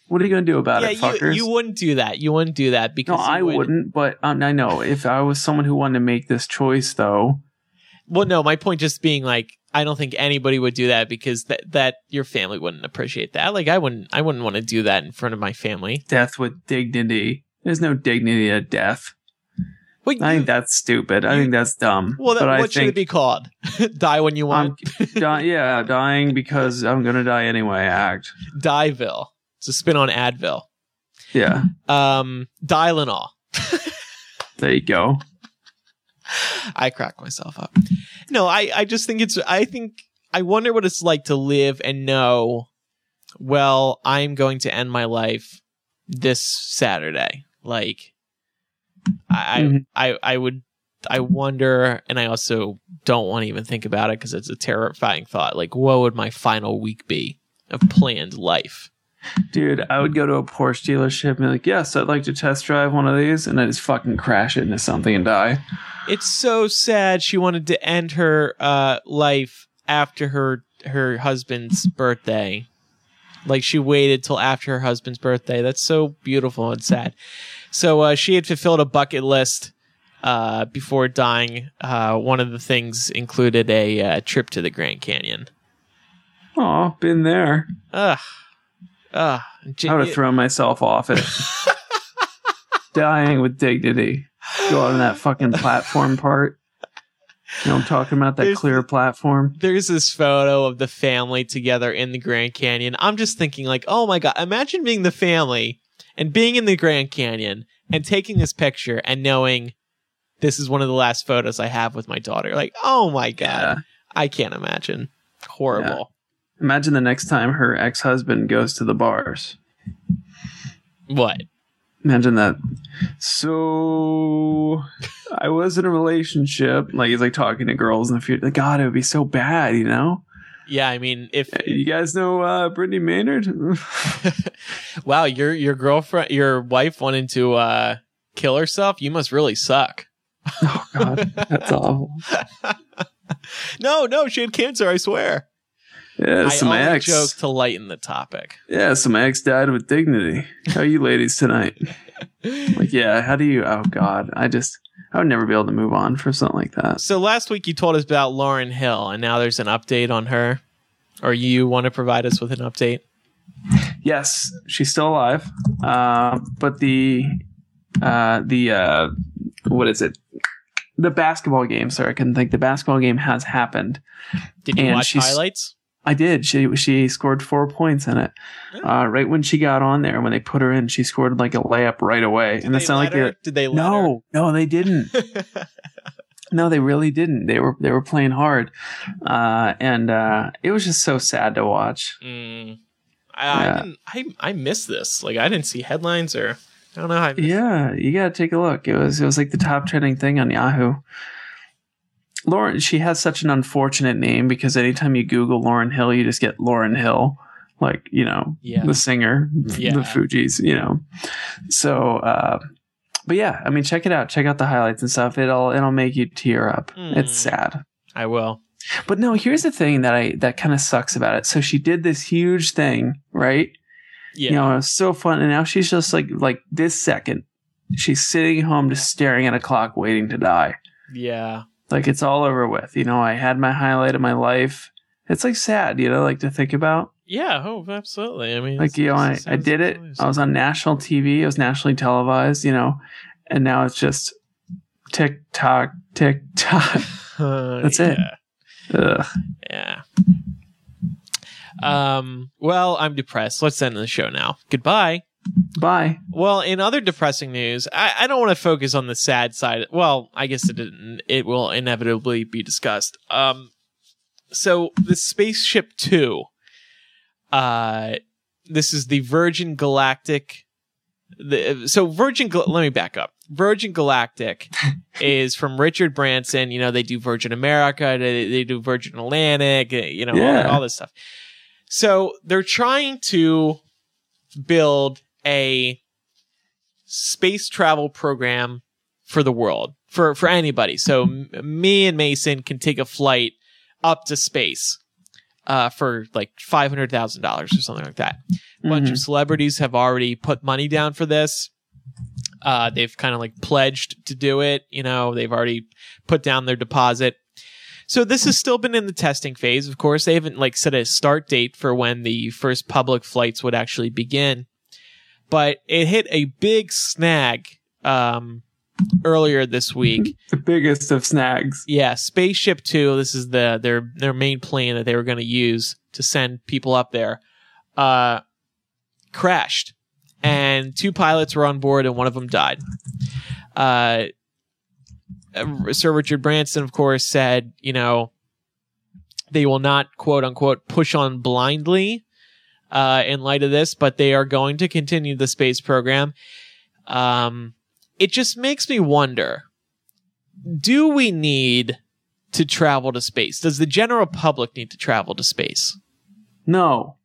What are you gonna do about yeah, it, fuckers? you, you wouldn't do that. You wouldn't do that because you I would- wouldn't. But um, I know if I was someone who wanted to make this choice, though, Well, no, my point just being like, I don't think anybody would do that because that that your family wouldn't appreciate that. Like, I wouldn't, I wouldn't want to do that in front of my family. death with dignity. There's no dignity to death. Well, I you- think that's stupid. I think that's dumb. well that, but I what should it be called? Die when you want. di- yeah, dying because I'm gonna die anyway. Act. Dieville. It's a spin on Advil. Yeah, Um, Tylenol. there you go. I crack myself up. No, I, I just think it's, I think, I wonder what it's like to live and know, well, I'm going to end my life this Saturday. Like, I, Mhm. I, I, I would, I wonder, and I also don't want to even think about it because it's a terrifying thought. Like, what would my final week be of planned life? Dude, I would go to a Porsche dealership and be like, yes, I'd like to test drive one of these, and I just fucking crash it into something and die. It's so sad. She wanted to end her uh, life after her her husband's birthday. Like she waited till after her husband's birthday. That's so beautiful and sad. So uh, she had fulfilled a bucket list uh, before dying. Uh, one of the things included a uh, trip to the Grand Canyon. Oh, been there. Ugh, Ah, ugh. I would have thrown myself off it. Dying with dignity. Go on that fucking platform part. You know what I'm talking about? That There's- clear platform. there's this photo of the family together in the Grand Canyon. I'm just thinking, like, oh my god, imagine being the family and being in the Grand Canyon and taking this picture and knowing this is one of the last photos I have with my daughter. Like, oh my god, Yeah. I can't imagine. Horrible. Imagine the next time her ex husband goes to the bars. What? Imagine that. So I was in a relationship. Like he's like talking to girls in the future. Like, God, it would be so bad, you know? Yeah, I mean, if You guys know uh Brittany Maynard? wow, your your girlfriend, your wife wanted to uh, kill herself, you must really suck. oh God, that's awful. No, no, she had cancer. I swear. Yeah, I so my only ex. joke to lighten the topic. Yeah, so my ex died with dignity. How are you ladies tonight? Like, yeah, how do you? Oh God, I just, I would never be able to move on for something like that. So last week you told us about Lauren Hill, and now there's an update on her. Or you want to provide us with an update? Yes, she's still alive. Uh, but the, uh, the, uh, what is it? The basketball game. Sorry, I couldn't think. The basketball game has happened. Did you And watch highlights? I did. She she scored four points in it. Uh, right when she got on there, when they put her in, she scored like a layup right away. and Did it's they not like her? Did they No, no, they didn't. No, they really didn't. They were they were playing hard, uh, and uh, it was just so sad to watch. Mm. I, Yeah. I, didn't, I I missed this. Like I didn't see headlines or I don't know. How I missed Yeah, you gotta take a look. It was it was like the top trending thing on Yahoo. Lauren, she has such an unfortunate name because anytime you Google Lauren Hill, you just get Lauryn Hill, like you know Yeah. the singer, Yeah. the Fugees, you know. So, uh, but yeah, I mean, check it out. Check out the highlights and stuff. It'll it'll make you tear up. Mm. It's sad. I will. But no, here's the thing that I that kind of sucks about it. So she did this huge thing, right? Yeah. You know, it was so fun, and now she's just like like this second, she's sitting home just staring at a clock, waiting to die. yeah. Like it's all over with. You know, I had my highlight of my life. It's like sad, you know, like to think about. Yeah. Oh, absolutely. I mean, Like you know, I, I did it. I was on national TV. It was nationally televised. You know, and now it's just tick tock, tick tock. Uh, That's it. Ugh. Yeah. Um. Well, I'm depressed. Let's end the show now. Goodbye. Bye. Well, in other depressing news, I, I don't want to focus on the sad side. Well, I guess it. It will inevitably be discussed. Um, so the Spaceship Two. Uh, this is the Virgin Galactic. The so Virgin. Let me back up. Virgin Galactic is from Richard Branson. You know they do Virgin America. They, they do Virgin Atlantic. uh, You know all, all this stuff. So they're trying to build a space travel program for the world for for anybody. So m- me and Mason can take a flight up to space uh, for like five hundred thousand dollars or something like that. A bunch Mhm. of celebrities have already put money down for this. Uh, they've kind of like pledged to do it. You know, they've already put down their deposit. So this has still been in the testing phase. Of course, they haven't like set a start date for when the first public flights would actually begin. But it hit a big snag um, earlier this week. The biggest of snags. Yeah, Spaceship Two. This is the their their main plane that they were going to use to send people up there. Uh, crashed, and two pilots were on board, and one of them died. Uh, uh, Sir Richard Branson, of course, said, you know, they will not quote unquote push on blindly uh, in light of this, but they are going to continue the space program. Um, it just makes me wonder do we need to travel to space? Does the general public need to travel to space? No,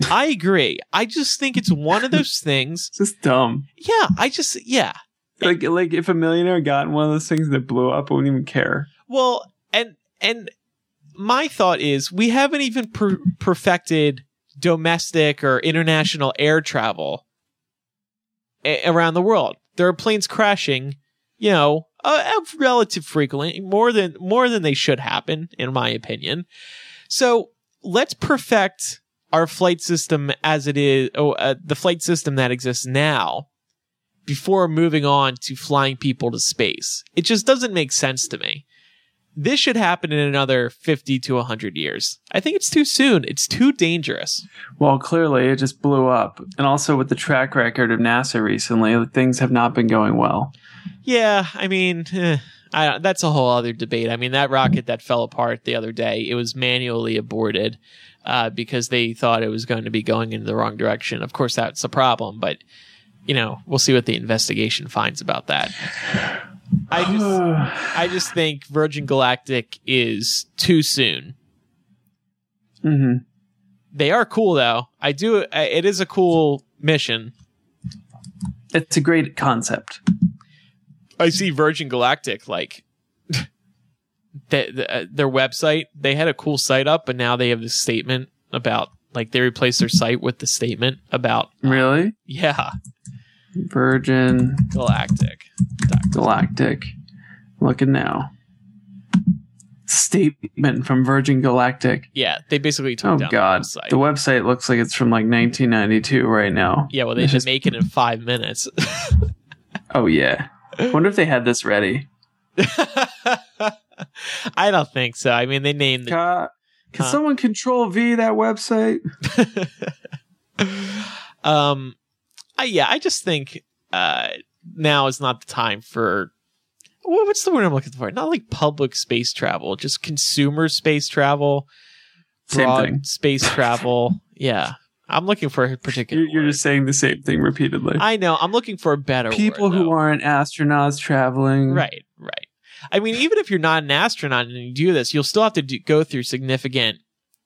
I agree. I just think it's one of those things. it's just dumb. Yeah, I just, yeah. Like like if a millionaire got in one of those things that blew up, I wouldn't even care. Well, and, and my thought is we haven't even per- perfected domestic or international air travel a- around the world. There are planes crashing, you know, uh, relative frequently, more than more than they should happen, in my opinion. So let's perfect our flight system as it is, oh, uh, the flight system that exists now, before moving on to flying people to space. It just doesn't make sense to me. This should happen in another 50 to 100 years. I think it's too soon. It's too dangerous. Well, clearly it just blew up, and also with the track record of NASA recently, things have not been going well. Yeah, I mean, eh, I, that's a whole other debate. I mean, that rocket that fell apart the other day, it was manually aborted uh, because they thought it was going to be going in the wrong direction. Of course, that's a problem, but you know, we'll see what the investigation finds about that. I just, I just think Virgin Galactic is too soon. hmm They are cool though. I do. It is a cool mission. It's a great concept. I see Virgin Galactic like the, the, uh, their website. They had a cool site up, but now they have this statement about like they replaced their site with the statement about Really, yeah Virgin Galactic. Galactic. Looking now. Statement from Virgin Galactic. Yeah, they basically took Oh down God, the website. the website looks like it's from like 1992 right now. yeah, well, they should just- make it in five minutes. Oh yeah. Wonder if they had this ready. I don't think so. I mean, they named the Ca- Can Huh. someone control V that website? um, I, yeah, I just think uh, now is not the time for what's the word I'm looking for? Not like public space travel, just consumer space travel, Same broad thing. space travel. Yeah, I'm looking for a particular. You're, you're just saying the same thing repeatedly. I know. I'm looking for a better People word, who though. aren't astronauts traveling. Right, right. I mean, even if you're not an astronaut and you do this, you'll still have to do, go through significant,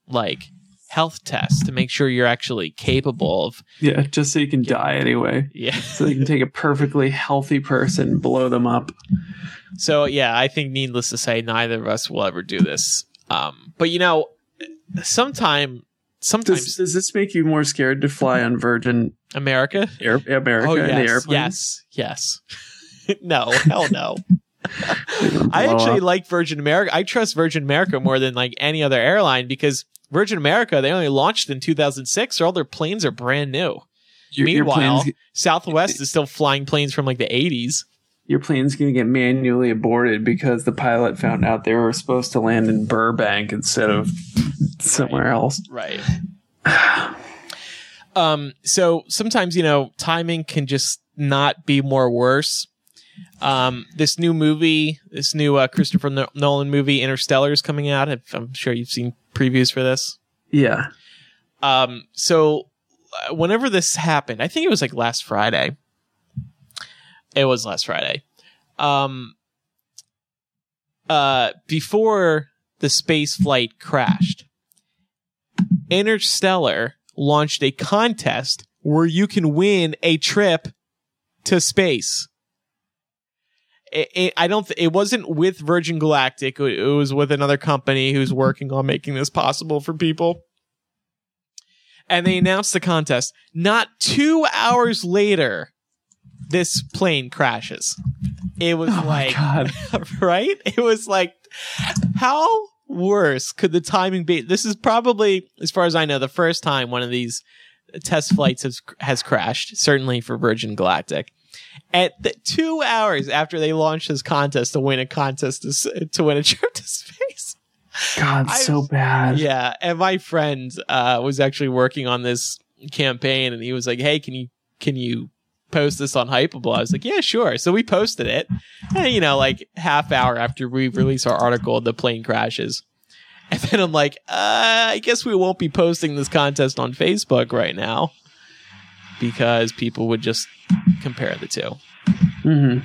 like, health test to make sure you're actually capable of. Yeah, just so you can die anyway. Yeah. So they can take a perfectly healthy person, blow them up. So yeah, I think needless to say, neither of us will ever do this. Um, but you know, sometime, sometimes Does, does this make you more scared to fly on Virgin America. Air, America Oh in the yes, airplane? yes, yes. no, hell no. I actually up. like Virgin America. I trust Virgin America more than like any other airline because Virgin America they only launched in 2006, so all their planes are brand new. Your, your Meanwhile, plane's, Southwest is still flying planes from like the 80s. your plane's going to get manually aborted because the pilot found out they were supposed to land in Burbank instead of somewhere else. Right. um. So sometimes you know timing can just not be more worse. Um. This new movie, this new uh, Christopher Nolan movie, Interstellar, is coming out. I'm sure you've seen previews for this. Yeah. Um, so uh, whenever this happened, I think it was like last Friday. It was last Friday. Um, uh, before the space flight crashed, Interstellar launched a contest where you can win a trip to space. It, it, I don't. Th- it wasn't with Virgin Galactic. It, it was with another company who's working on making this possible for people and they announced the contest. Not two hours later, this plane crashes. It was Oh like, right? It was like, how worse could the timing be? This is probably, as far as I know, the first time one of these test flights has, has crashed, certainly for Virgin Galactic. At the two hours after they launched this contest to win a contest to, to win a trip to space. God, I- so bad. Yeah, and my friend uh, was actually working on this campaign, and he was like, "Hey, can you can you post this on Hypable?" I was like, "Yeah, sure." So we posted it, and you know, like half hour after we release our article, the plane crashes, and then I'm like, uh, "I guess we won't be posting this contest on Facebook right now because people would just compare the two." hmm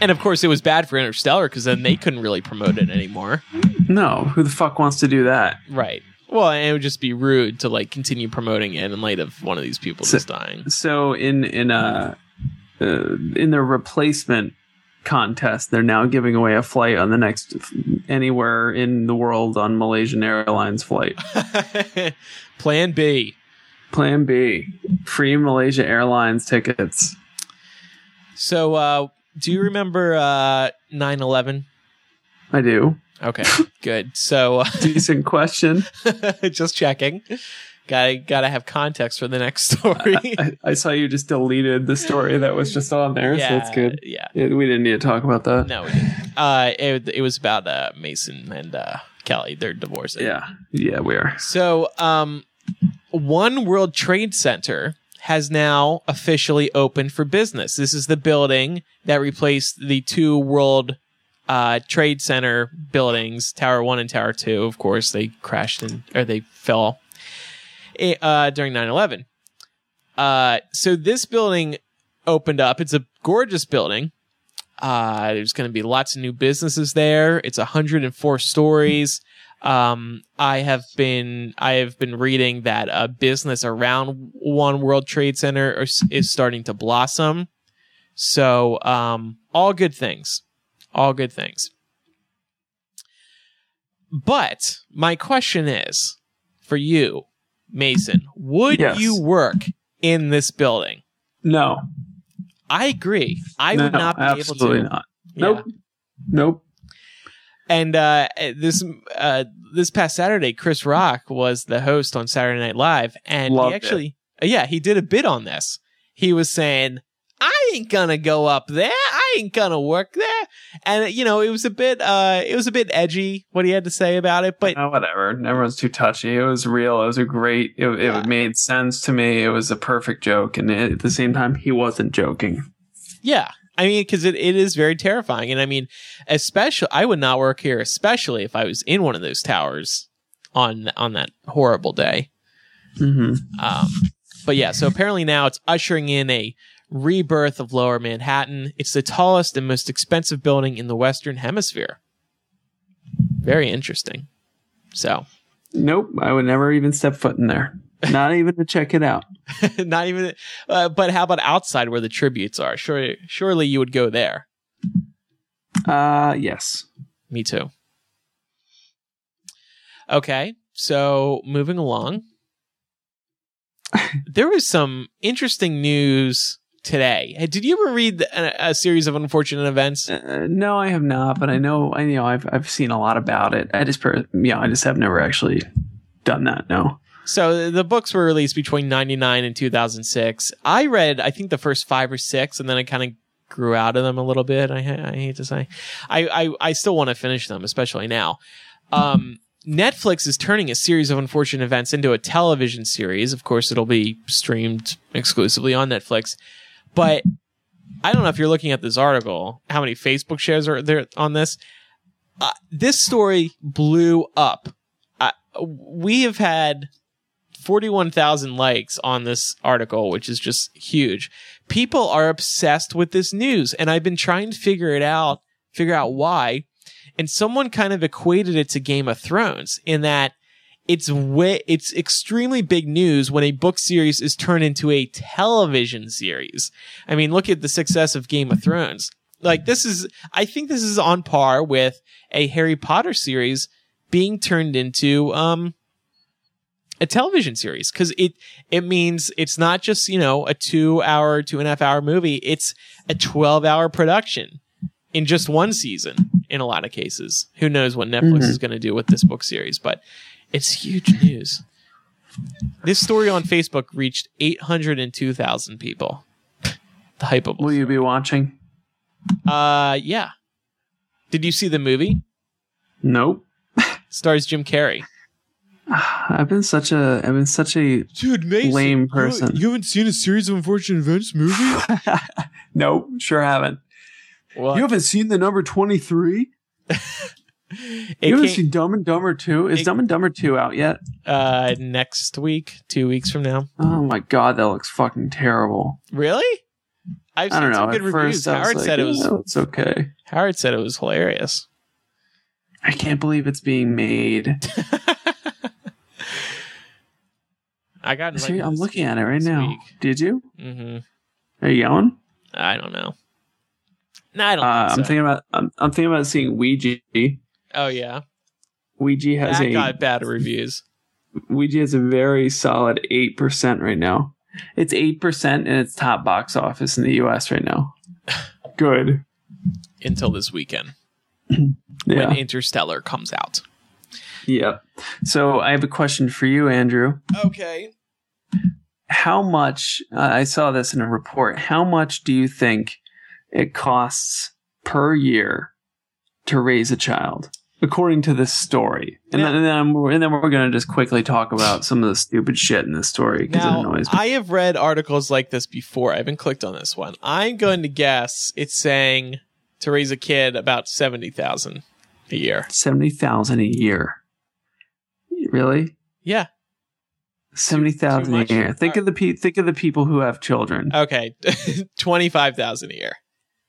And of course, it was bad for Interstellar because then they couldn't really promote it anymore. No, who the fuck wants to do that? Right. Well, and it would just be rude to like continue promoting it in light of one of these people So- just dying. So in in a uh, in their replacement contest, they're now giving away a flight on the next anywhere in the world on Malaysian Airlines flight. Plan B. Plan B, free Malaysia Airlines tickets. So, uh, do you remember uh, 9/11? I do. Okay, good. So, uh, Decent question. just checking. Gotta gotta have context for the next story. I, I saw you just deleted the story that was just on there, so that's good. Yeah. Yeah, we didn't need to talk about that. No, we didn't. Uh, it, it was about uh, Mason and uh, Kelly. They're divorcing. Yeah, yeah, we are. So, um, One World Trade Center has now officially opened for business. This is the building that replaced the two World uh, Trade Center buildings, Tower One and Tower Two. Of course, they crashed and or they fell eh, uh, during 9-11. Uh, so this building opened up. It's a gorgeous building. Uh, there's going to be lots of new businesses there. It's 104 stories. Um, I have been I have been reading that a business around One World Trade Center is, is starting to blossom. So, um, all good things, all good things. But my question is for you, Mason, would Yes. you work in this building? No, I agree. I would not be able to. Absolutely not. Yeah. Nope, nope. And uh, this uh, this past Saturday, Chris Rock was the host on Saturday Night Live, and Loved he actually, uh, yeah, he did a bit on this. He was saying, "I ain't gonna go up there. I ain't gonna work there," and you know, it was a bit, uh, it was a bit edgy what he had to say about it, but Oh, whatever. Everyone's too touchy. It was real. It was a great. It, it Yeah. made sense to me. It was a perfect joke, and at the same time, he wasn't joking. Yeah. I mean, because it, it is very terrifying. And I mean, especially, I would not work here, especially if I was in one of those towers on on that horrible day. Mm-hmm. Um, but yeah, so apparently now it's ushering in a rebirth of Lower Manhattan. It's the tallest and most expensive building in the Western Hemisphere. Very interesting. So Nope, I would never even step foot in there. Not even to check it out. Not even. Uh, but how about outside where the tributes are? Surely, surely you would go there. Uh, yes. Me too. Okay, so moving along. there was some interesting news today. Did you ever read a, a series of unfortunate events? Uh, no, I have not, but I know I you know I've I've seen a lot about it. I just per, yeah, I just have never actually done that. No. So the books were released between 99 and 2006. I read, I think the first five or six, and then I kind of grew out of them a little bit. I, I hate to say, I, I, I still want to finish them, especially now. Um, Netflix is turning a series of unfortunate events into a television series. Of course, it'll be streamed exclusively on Netflix. But I don't know if you're looking at this article, how many Facebook shares are there on this? Uh, this story blew up. Uh, we have had 41,000 likes on this article, which is just huge. People are obsessed with this news and I've been trying to figure it out, figure out why. And someone kind of equated it to Game of Thrones in that it's way, it's extremely big news when a book series is turned into a television series. I mean, look at the success of Game of Thrones. Like this is, I think this is on par with a Harry Potter series being turned into, um, a television series because it it means it's not just you know a two hour two and a half hour movie. It's a 12 hour production in just one season in a lot of cases. Who knows what netflix Mhm. is going to do with this book series but it's huge news. This story on facebook reached 802000 people. The Hypable Will you be watching? uh yeah. Did you see the movie? Nope. stars jim carrey I've been such a I've been such a dude Mason, Lame person. you haven't seen a series of unfortunate events movie nope, sure haven't. well, You haven't seen the number twenty three. You haven't seen Dumb and Dumber two. Is It- Dumb and Dumber two out yet? uh next week, two weeks from now. Oh my god, that looks fucking terrible. Really? I've I seen don't know. some At good reviews. first, I was Howard like, said it was "Oh, it's okay. Howard said it was hilarious. I can't believe it's being made. I got. I'm looking at it right now. Did you? hmm Are you going? I don't know. No, I don't. Uh, think I'm so. thinking about. I'm, I'm thinking about seeing Ouija. oh yeah, Ouija has that a got bad reviews. Ouija has a very solid eight percent right now. It's eight percent in its top box office in the U.S. right now. Good. until this weekend Yeah. when Interstellar comes out. Yep. So I have a question for you, Andrew. Okay. How much? Uh, I saw this in a report. How much do you think it costs per year to raise a child, according to this story? And Now- then, and then, and then we're going to just quickly talk about some of the stupid shit in this story because it annoys me. I have read articles like this before. I haven't clicked on this one. I'm going to guess it's saying to raise a kid about seventy thousand a year. Seventy thousand a year. Really? Yeah. Seventy thousand much? a year. Think of the pe- think of the people who have children. Okay. Twenty five thousand a year.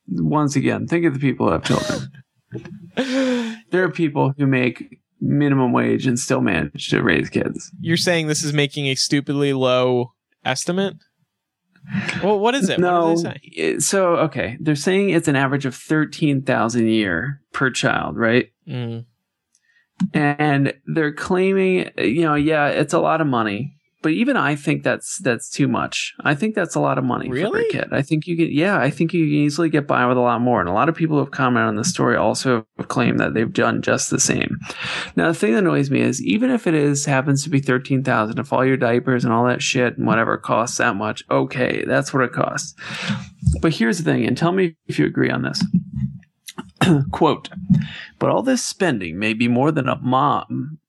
Once again, think of the people who have children. there are people who make minimum wage and still manage to raise kids. You're saying this is making a stupidly low estimate? Well, what is it? no, What do they say? it- so okay, they're saying it's an average of thirteen thousand a year per child, right? Mm. And they're claiming, you know, yeah, it's a lot of money, but even I think that's that's too much. I think that's a lot of money for a kid. I think you can, yeah, I think you can easily get by with a lot more. And a lot of people who have commented on the story also have claimed that they've done just the same. Now, the thing that annoys me is even if it is happens to be thirteen thousand, if all your diapers and all that shit and whatever costs that much, okay, that's what it costs. But here's the thing, and tell me if you agree on this. Quote, but all this spending may be more than a mom,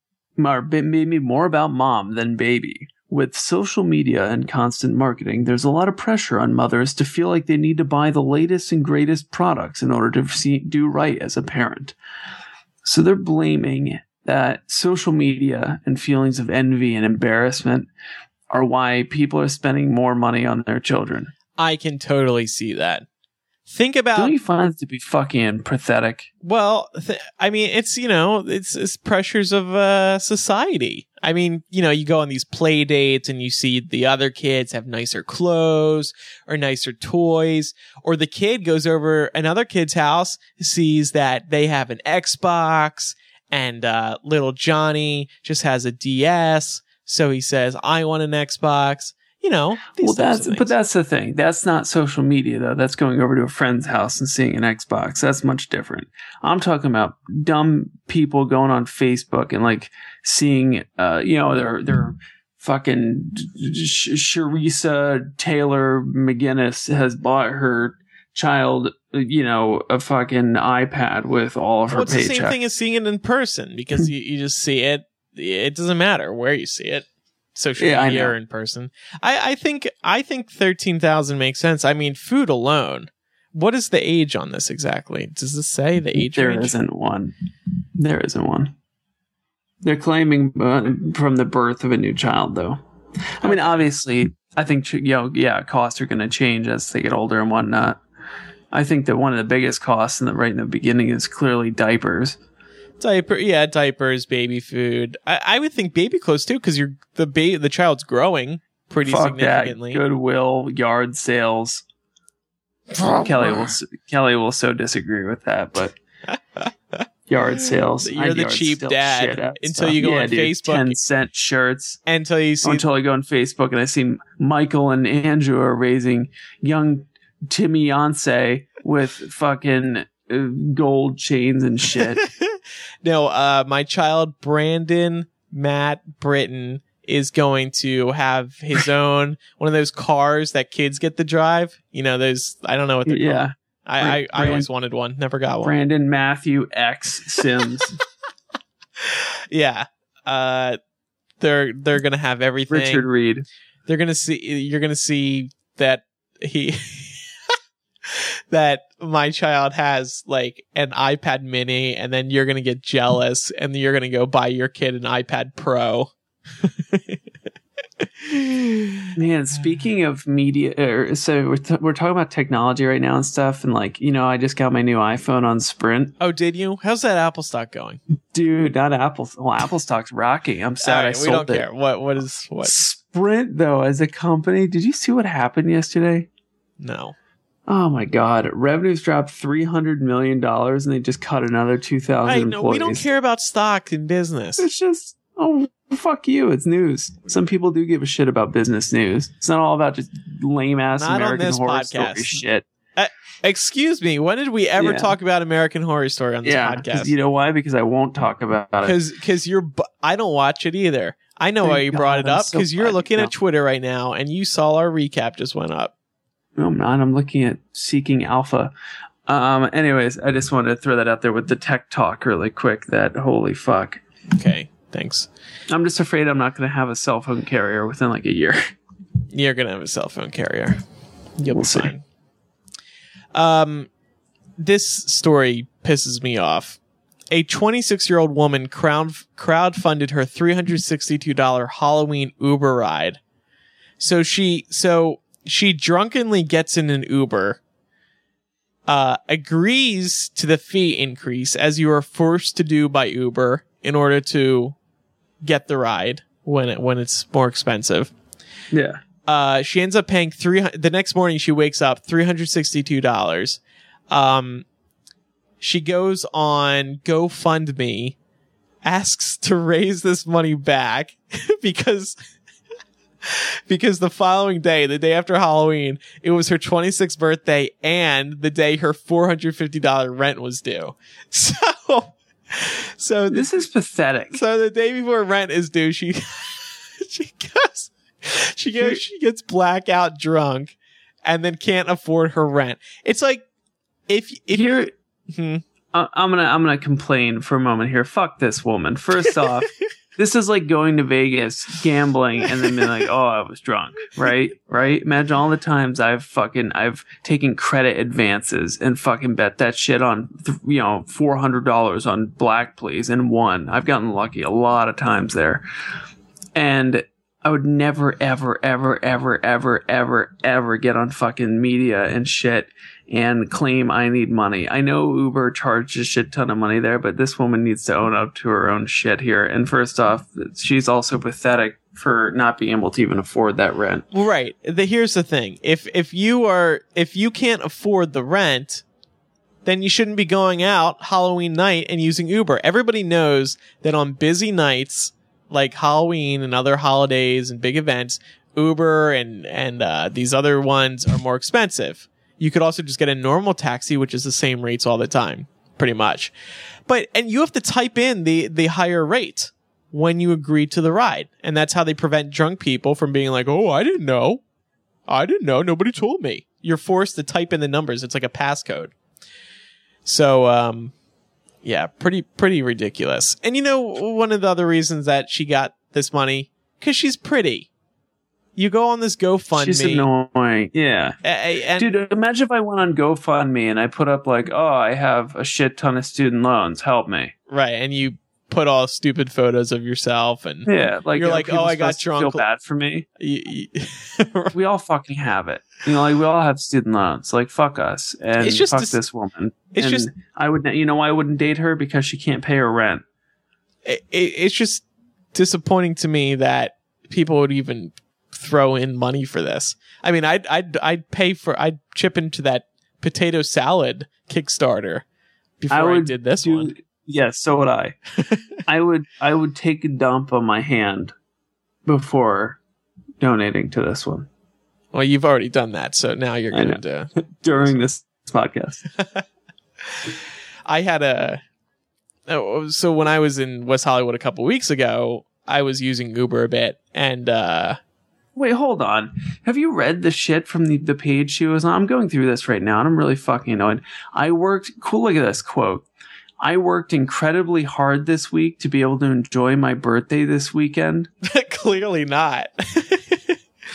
or be- maybe more about mom than baby. With social media and constant marketing, there's a lot of pressure on mothers to feel like they need to buy the latest and greatest products in order to see, do right as a parent. So they're blaming that social media and feelings of envy and embarrassment are why people are spending more money on their children. I can totally see that. Think about Don't you find it to be fucking pathetic? Well, th- I mean, it's you know, it's, it's pressures of uh, society. I mean, you know, you go on these play dates and you see the other kids have nicer clothes or nicer toys, or the kid goes over another kid's house, sees that they have an Xbox, and uh, little Johnny just has a DS, so he says, "I want an Xbox." You know, these well, that's but that's the thing. That's not social media though. That's going over to a friend's house and seeing an Xbox. That's much different. I'm talking about dumb people going on Facebook and like seeing, uh, you know, their their fucking Sh- Sharisa Taylor McGinnis has bought her child, you know, a fucking iPad with all of her well, it's the same thing as seeing it in person because you, you just see it. It doesn't matter where you see it, social Yeah, media or in person. I, I think I think thirteen thousand makes sense. I mean, food alone. What is the age on this exactly? Does this say the age There range? not one. There isn't one. They're claiming uh, from the birth of a new child, though. I mean, obviously, I think you know, yeah, costs are going to change as they get older and whatnot. I think that one of the biggest costs in the right in the beginning is clearly diapers. Diaper, yeah, diapers, baby food. I, I would think baby clothes too, because you're the ba- the child's growing pretty Fuck that. significantly. Goodwill, yard sales. Kelly will Kelly will so disagree with that, but yard sales. You're I the cheap dad until you go Yeah, on dude, Facebook. Ten cent shirts. Until you see until I go on Facebook and I see Michael and Andrew are raising young Timmy Yonce with fucking uh, gold chains and shit. no, uh, my child Brandon Matt Britton is going to have his own one of those cars that kids get to drive. You know, those I don't know what they're called. yeah. I, I, I always wanted one, never got one. Brandon Matthew X Sims. Yeah. Uh they're they're gonna have everything. Richard Reed. They're gonna see you're gonna see that he that my child has like an iPad mini and then you're gonna get jealous and you're gonna go buy your kid an iPad Pro. Man, speaking of media, er, so we're, t- we're talking about technology right now and stuff, and like you know, I just got my new iPhone on Sprint, Oh, did you? How's that Apple stock going? dude. Not Apple. Well, Apple stock's rocky. I'm sad I right, we sold don't it. care. What what is what? Sprint though, as a company, did you see what happened yesterday? No. Oh my god, revenues dropped three hundred million dollars, and they just cut another two thousand I employees. know we don't care about stock in business. It's just oh fuck you, it's news. Some people do give a shit about business news. It's not all about just lame ass American this horror podcast. story shit. Uh, excuse me, when did we ever Yeah. talk about American Horror Story on this Yeah, podcast? you know why? Because I won't talk about it. because because you're bu- I don't watch it either. I know Thank why you brought it I'm up so because you're looking know. at Twitter right now and you saw our recap just went up. No, I'm not. I'm looking at Seeking Alpha. Um. Anyways, I just wanted to throw that out there with the tech talk really quick. That holy fuck. Okay, thanks. I'm just afraid I'm not going to have a cell phone carrier within like a year. You're gonna have a cell phone carrier. You'll We'll be see. fine. Um, this story pisses me off. A 26 year old woman crowd crowdfunded her $362 Halloween Uber ride. So she so she drunkenly gets in an Uber, uh, agrees to the fee increase as you are forced to do by Uber in order to get the ride when it when it's more expensive Yeah. uh, she ends up paying three. The next morning, she wakes up three hundred sixty-two dollars. Um, she goes on GoFundMe, asks to raise this money back because because the following day, the day after Halloween, it was her twenty-sixth birthday and the day her four hundred fifty dollar rent was due. So, so This is pathetic. so the day before rent is due, she she goes she goes she gets blackout drunk and then can't afford her rent. It's like if if Here, Hmm. I'm gonna I'm gonna complain for a moment here. Fuck this woman. First off, this is like going to Vegas, gambling, and then being like, "Oh, I was drunk." Right, right. Imagine all the times I've fucking I've taken credit advances and fucking bet that shit on you know four hundred dollars on Black Please and won. I've gotten lucky a lot of times there, and I would never, ever, ever, ever, ever, ever, ever get on fucking media and shit and claim I need money. I know Uber charged a shit ton of money there, but this woman needs to own up to her own shit here. And first off, she's also pathetic for not being able to even afford that rent. Right. The, here's the thing: if if you are if you can't afford the rent, then you shouldn't be going out Halloween night and using Uber. Everybody knows that on busy nights like Halloween and other holidays and big events, Uber and and uh, these other ones are more expensive. You could also just get a normal taxi, which is the same rates all the time, pretty much. But and you have to type in the the higher rate when you agree to the ride, and that's how they prevent drunk people from being like, "Oh, I didn't know, I didn't know, nobody told me." You're forced to type in the numbers. It's like a passcode. So, um, yeah, pretty pretty ridiculous. And you know, one of the other reasons that she got this money because she's pretty. You go on this GoFundMe. She's annoying. Yeah. and Dude, imagine if I went on GoFundMe and I put up like, "Oh, I have a shit ton of student loans. Help me." right, and you put all stupid photos of yourself, and Yeah, like You're like, "Oh, I got drunk." Feel bad for me. you, you- We all fucking have it. You know, like we all have student loans. Like fuck us and It's just fuck dis- this woman. it's And just- I would. You know, I wouldn't date her because she can't pay her rent. it, it- it's just disappointing to me that people would even throw in money for this. I mean, I'd I'd I'd pay for I'd chip into that potato salad Kickstarter before I, would did this do- one. Yes, so would I. I would. I would take a dump on my hand before donating to this one Well, you've already done that, so now you're going to. during this podcast. I had a. Oh, so when I was in West Hollywood a couple weeks ago, I was using Uber a bit, and uh, Wait, hold on. Have you read the shit from the, the page she was on? I'm going through this right now and I'm really fucking annoyed. I worked, cool, look at this quote. I worked incredibly hard this week to be able to enjoy my birthday this weekend. clearly not.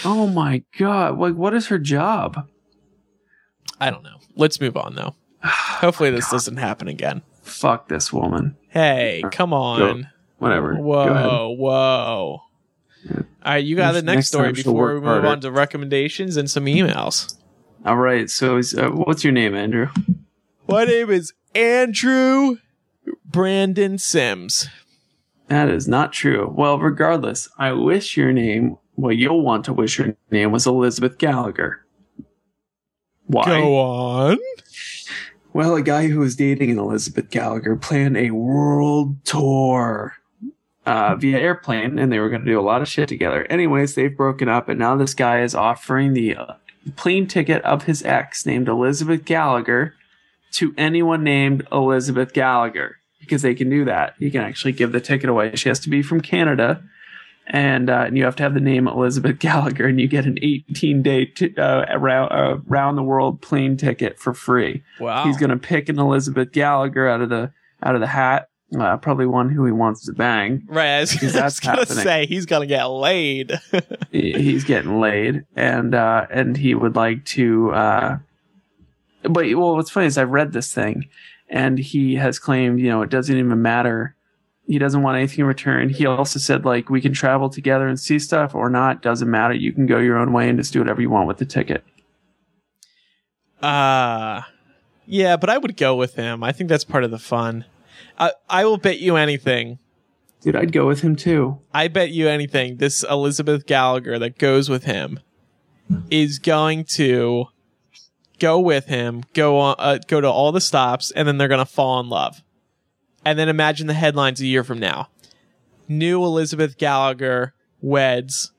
Oh my God. Like, what is her job? I don't know. Let's move on though. Oh Hopefully, this doesn't happen again. Fuck this woman. Hey, come on. Whatever. Go Whoa, whoa. All right, you got Next- the next, next story before we move harder. on to recommendations and some emails. All right. So, uh, what's your name, Andrew? My name is Andrew Brandon Sims. That is not true. Well, regardless, I wish your name, well, you'll want to wish your name was Elizabeth Gallagher. Why? Go on. Well, a guy who was dating an Elizabeth Gallagher planned a world tour uh, via airplane, and they were going to do a lot of shit together. Anyways, they've broken up, and now this guy is offering the uh, plane ticket of his ex, named Elizabeth Gallagher, to anyone named Elizabeth Gallagher because they can do that. You can actually give the ticket away. She has to be from Canada. And, uh, and you have to have the name Elizabeth Gallagher, and you get an 18 day t- uh, around uh, round the world plane ticket for free. Wow. He's gonna pick an Elizabeth Gallagher out of the out of the hat. Uh, probably one who he wants to bang. right. I was, Because I that's was gonna happening. say he's gonna get laid. He- He's getting laid, and uh, and he would like to. Uh, but well, what's funny is I've read this thing, and he has claimed you know it doesn't even matter. He doesn't want anything in return. He also said like we can travel together and see stuff or not doesn't matter. You can go your own way and just do whatever you want with the ticket. Uh yeah, but I would go with him. I think that's part of the fun. I I will bet you anything. Dude, I'd go with him too. I bet you anything. This Elizabeth Gallagher that goes with him is going to go with him, go on, uh, go to all the stops, and then they're gonna fall in love. And then imagine the headlines a year from now: New Elizabeth Gallagher weds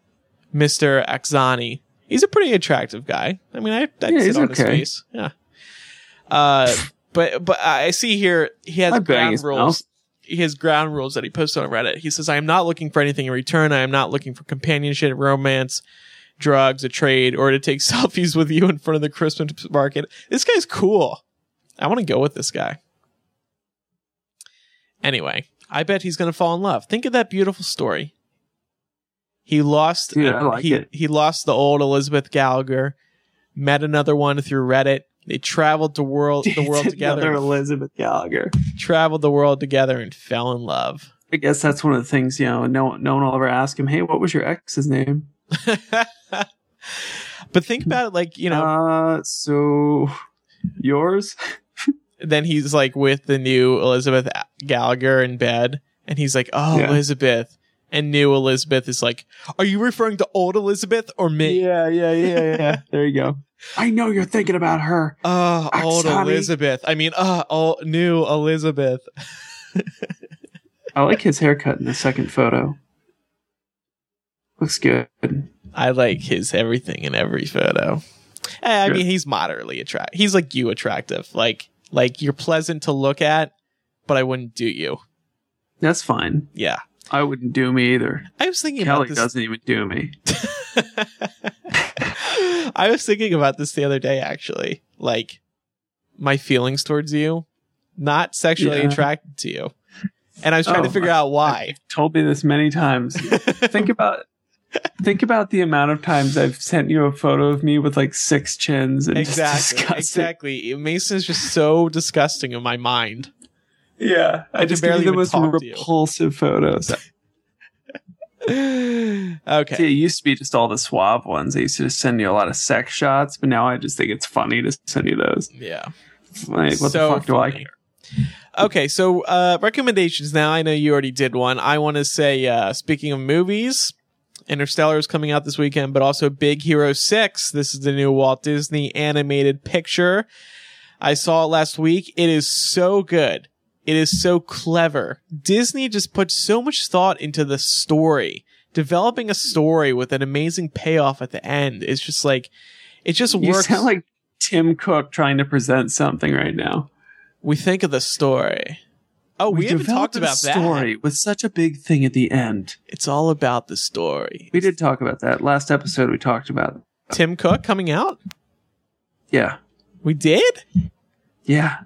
Mister Axani. He's a pretty attractive guy. I mean, I I Yeah, sit on his okay. face. Yeah. Uh, but but I see here he has bang ground rules mouth. he has ground rules that he posted on Reddit. He says, I am not looking for anything in return. I am not looking for companionship, romance, drugs, a trade, or to take selfies with you in front of the Christmas market. This guy's cool. I want to go with this guy. Anyway, I bet he's going to fall in love. Think of that beautiful story. He lost, Dude, uh, I like he, it. he lost the old Elizabeth Gallagher, met another one through Reddit. They traveled the world, the world together, Elizabeth Gallagher. traveled the world together and fell in love. I guess that's one of the things, you know, no, no one will ever ask him, hey, what was your ex's name? but think about it like, you know, Uh, so Yours? then he's like with the new Elizabeth Gallagher in bed, and he's like, "Oh, Yeah. Elizabeth," and new Elizabeth is like, "Are you referring to old Elizabeth or me?" Yeah, yeah, yeah, yeah. there you go. I know you're thinking about her. Uh, old. Elizabeth. I mean, uh, oh, new Elizabeth. I like his haircut in the second photo. Looks good. I like his everything in every photo. Eh, I mean, he's moderately attractive. He's like you attractive. Like, like you're pleasant to look at, but I wouldn't do you. That's fine. Yeah. I wouldn't do me either. I was thinking Kelly about this. doesn't even do me. I was thinking about this the other day, actually. Like, my feelings towards you, not sexually Yeah. attracted to you. And I was trying to Oh, figure out why. Told me this many times. think about think about the amount of times I've sent you a photo of me with like six chins and just exactly. Exactly. Mason is just so disgusting in my mind. Yeah, I, can just barely the most talk to you. repulsive photos. okay. See, it used to be just all the suave ones. I used to just send you a lot of sex shots, but now I just think it's funny to send you those. Yeah. Like, what So the fuck do I care? Okay, so uh recommendations now. I know you already did one. I want to say uh speaking of movies, Interstellar is coming out this weekend, but also Big Hero 6. This is the new Walt Disney animated picture. I saw it last week. It is so good. It is so clever. Disney just put so much thought into the story. Developing a story with an amazing payoff at the end is just like it just works. You sound like Tim Cook trying to present something right now. we think of the story. Oh, we, haven't developed talked about that. story with such a big thing at the end. It's all about the story. We did talk about that last episode. We talked about. it. Tim Cook coming out? Yeah, We did? yeah.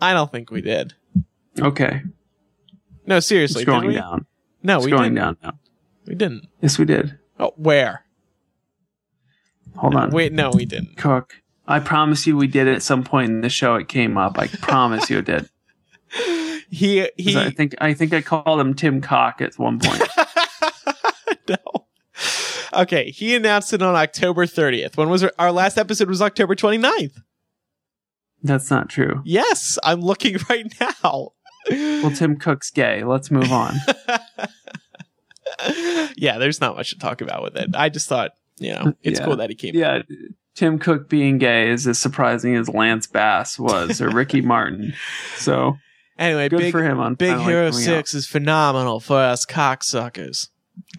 I don't think we did. Okay, No, it's seriously. going did we? down. No, It's we going didn't. down now. We didn't. Yes, we did. Oh, where? Hold on. Wait, no, we didn't. Cook. I promise you, we did it at some point in the show. It came up. I promise you, it did. He he. I think I think I called him Tim Cock at one point. no. Okay, he announced it on October 30th. When was our, our last episode? Was October 29th. That's not true. Yes, I'm looking right now. Well, Tim Cook's gay. Let's move on. yeah, there's not much to talk about with it. I just thought, you know, it's Yeah. cool that he came. yeah, Tim Cook being gay is as surprising as Lance Bass was or Ricky Martin. So Anyway, good big for him on Big Hero coming Six is phenomenal for us cocksuckers.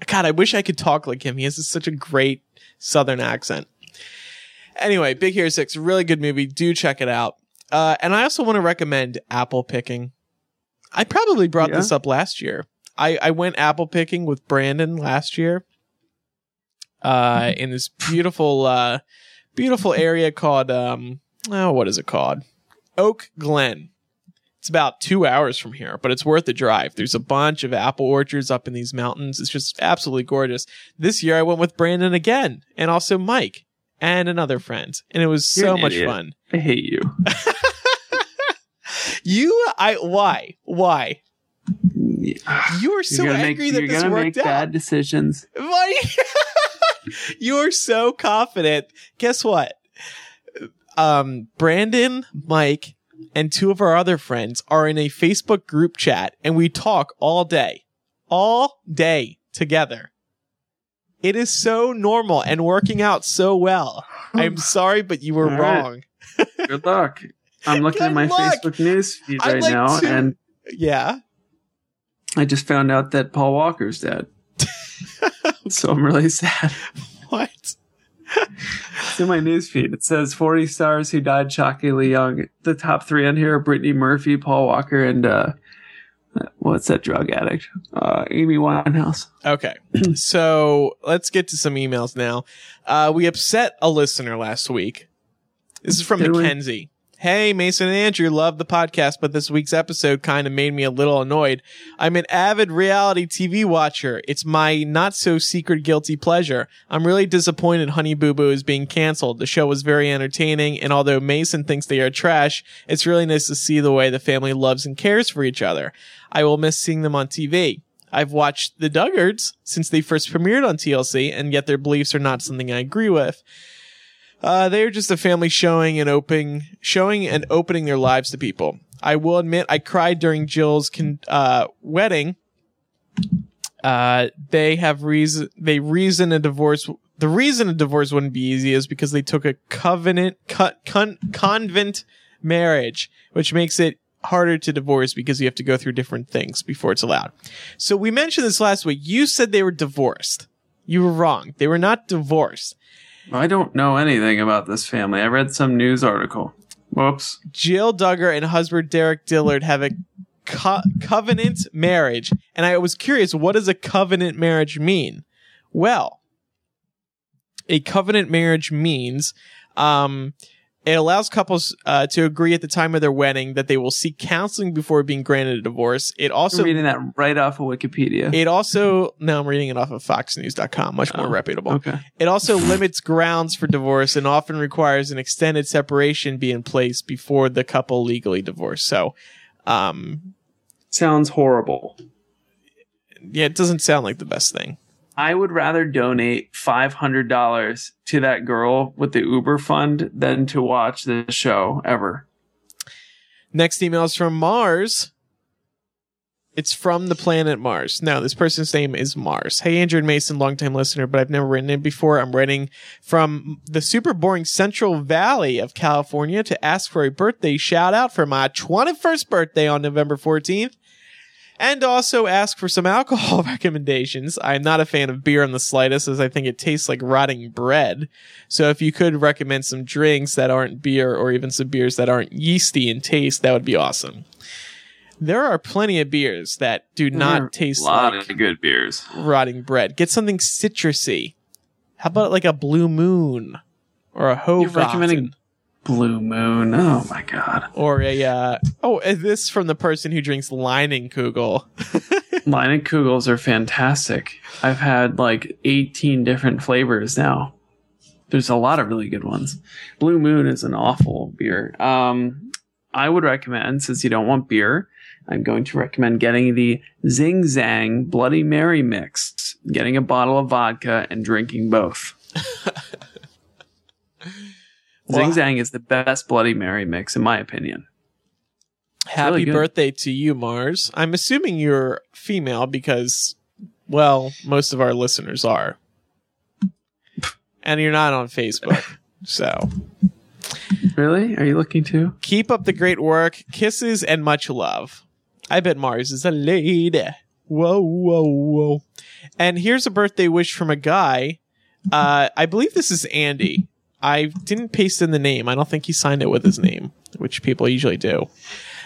God, I wish I could talk like him. He has such a great Southern accent. Anyway, Big Hero Six, really good movie. Do check it out. Uh, and I also want to recommend apple picking. I probably brought Yeah? this up last year. I, I went apple picking with Brandon last year. Uh, in this beautiful, uh, beautiful area called, um, oh, what is it called? Oak Glen. It's about two hours from here, but it's worth the drive. There's a bunch of apple orchards up in these mountains. It's just absolutely gorgeous. This year I went with Brandon again and also Mike and another friend. And it was You're so much idiot. fun. I hate you. You, I, why? Why? You are so angry make, that you're this worked make out. bad decisions. Why? you are so confident. Guess what? Um, Brandon, Mike, and two of our other friends are in a Facebook group chat and we talk all day, all day together. It is so normal and working out so well. I'm sorry, but you were All right. wrong. Good luck. I'm looking at my luck. Facebook news feed right like now, to- and Yeah. I just found out that Paul Walker's dead. so I'm really sad. What? It's in my news feed. It says 40 stars who died shockingly young. The top three on here are Brittany Murphy, Paul Walker, and uh, what's that drug addict? Uh, Amy Winehouse. Okay. so let's get to some emails now. Uh, we upset a listener last week. This is from Did? Mackenzie. Hey, Mason and Andrew, love the podcast, but this week's episode kind of made me a little annoyed. I'm an avid reality TV watcher. It's my not so secret guilty pleasure. I'm really disappointed Honey Boo Boo is being canceled. The show was very entertaining, and although Mason thinks they are trash, it's really nice to see the way the family loves and cares for each other. I will miss seeing them on TV. I've watched the Duggars since they first premiered on TLC, and yet their beliefs are not something I agree with. Uh, they are just a family showing and opening, showing and opening their lives to people. I will admit, I cried during Jill's con- uh, wedding. Uh, they have reason. They reason a divorce. The reason a divorce wouldn't be easy is because they took a covenant, cut, con- convent marriage, which makes it harder to divorce because you have to go through different things before it's allowed. So we mentioned this last week. You said they were divorced. You were wrong. They were not divorced. I don't know anything about this family. I read some news article. Whoops. Jill Duggar and husband Derick Dillard have a co- covenant marriage. And I was curious, what does a covenant marriage mean? Well, a covenant marriage means um, it allows couples uh, to agree at the time of their wedding that they will seek counseling before being granted a divorce. It also I'm reading that right off of Wikipedia. it also no, I'm reading it off of FoxNews.com, much more Oh, reputable. okay. It also limits grounds for divorce and often requires an extended separation be in place before the couple legally divorce. So, um, Sounds horrible. yeah, it doesn't sound like the best thing. I would rather donate five hundred dollars to that girl with the Uber fund than to watch this show ever. Next email is from Mars. It's from the planet Mars. Now, this person's name is Mars. Hey, Andrew and Mason, longtime listener, but I've never written in before. I'm writing from the super boring Central Valley of California to ask for a birthday shout out for my 21st birthday on November 14th. And also ask for some alcohol recommendations. I'm not a fan of beer in the slightest, as I think it tastes like rotting bread. So if you could recommend some drinks that aren't beer or even some beers that aren't yeasty in taste, that would be awesome. There are plenty of beers that do not taste a lot like of good beers. rotting bread. Get something citrusy. How about like a Blue Moon or a You're recommending Blue Moon. Oh my god. or a uh, oh, is this from the person who drinks Leinenkugel. kugel? and Kugels are fantastic. I've had like 18 different flavors now. There's a lot of really good ones. Blue Moon is an awful beer. Um, I would recommend, since you don't want beer, I'm going to recommend getting the Zing Zang Bloody Mary mix, getting a bottle of vodka and drinking both. Well- Zing Zang is the best Bloody Mary mix, in my opinion. Happy really birthday to you, Mars. I'm assuming you're female because, well, most of our listeners are. And you're not on Facebook. So Really? Are you looking to? keep up the great work. Kisses and much love. I bet Mars is a lady. Whoa, whoa, whoa. And here's a birthday wish from a guy. Uh, I believe this is Andy. I didn't paste in the name. I don't think he signed it with his name, which people usually do.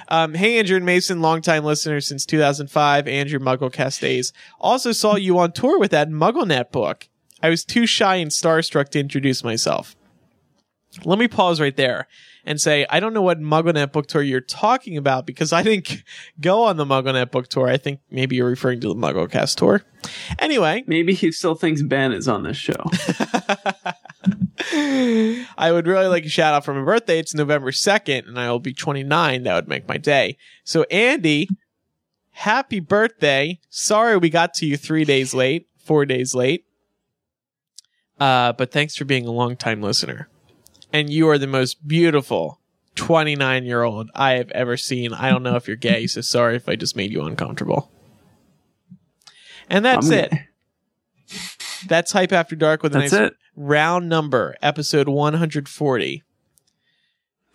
Um, hey, Andrew and Mason, longtime listener since 2005, Andrew Mugglecast days. Also saw you on tour with that MuggleNet book. I was too shy and starstruck to introduce myself. Let me pause right there and say, I don't know what MuggleNet book tour you're talking about because I didn't go on the MuggleNet book tour. I think maybe you're referring to the MuggleCast tour. Anyway, Maybe he still thinks Ben is on this show. I would really like a shout out for my birthday. It's November 2nd and I will be 29. That would make my day. So Andy, happy birthday. Sorry we got to you three days late, four days late. Uh, but thanks for being a long time listener. And you are the most beautiful 29 year old I have ever seen. I don't know if you're gay, so sorry if I just made you uncomfortable. And that's I'm it. That's Hype After Dark with a That's nice it. Round number, episode 140.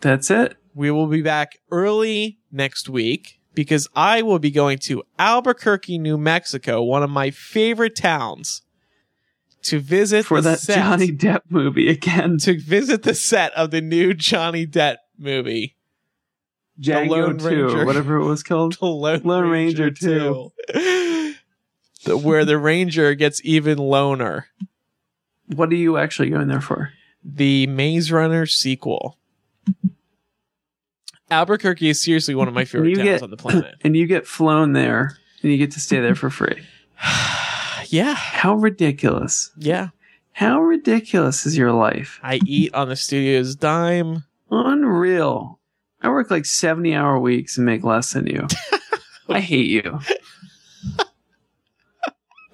That's it. We will be back early next week because I will be going to Albuquerque, New Mexico, one of my favorite towns, to visit For the that set, Johnny Depp movie again. to visit the set of the new Johnny Depp movie, Django Lone 2, Ranger. whatever it was called. The Lone, Lone Ranger, Ranger 2. The- where the ranger gets even loner. What are you actually going there for? the Maze Runner sequel. Albuquerque is seriously one of my favorite towns get- on the planet. And you get flown there and you get to stay there for free. yeah, How ridiculous. yeah. How ridiculous is your life? I eat on the studio's dime. Unreal. I work like 70 hour weeks and make less than you. I hate you.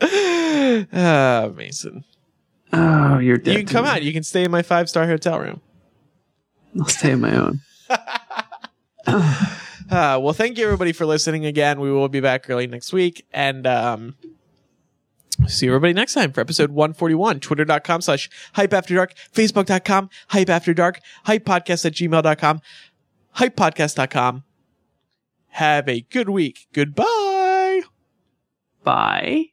ah, Mason. Oh, you're dead. You can come me. out. You can stay in my five star hotel room. I'll stay on my own. Uh, well, thank you everybody for listening again. We will be back early next week and, um, see everybody next time for episode 141. Twitter.com slash hype after dark, Facebook.com, hype after dark, hype podcast at gmail.com, hypepodcast.com. Have a good week. Goodbye. Bye.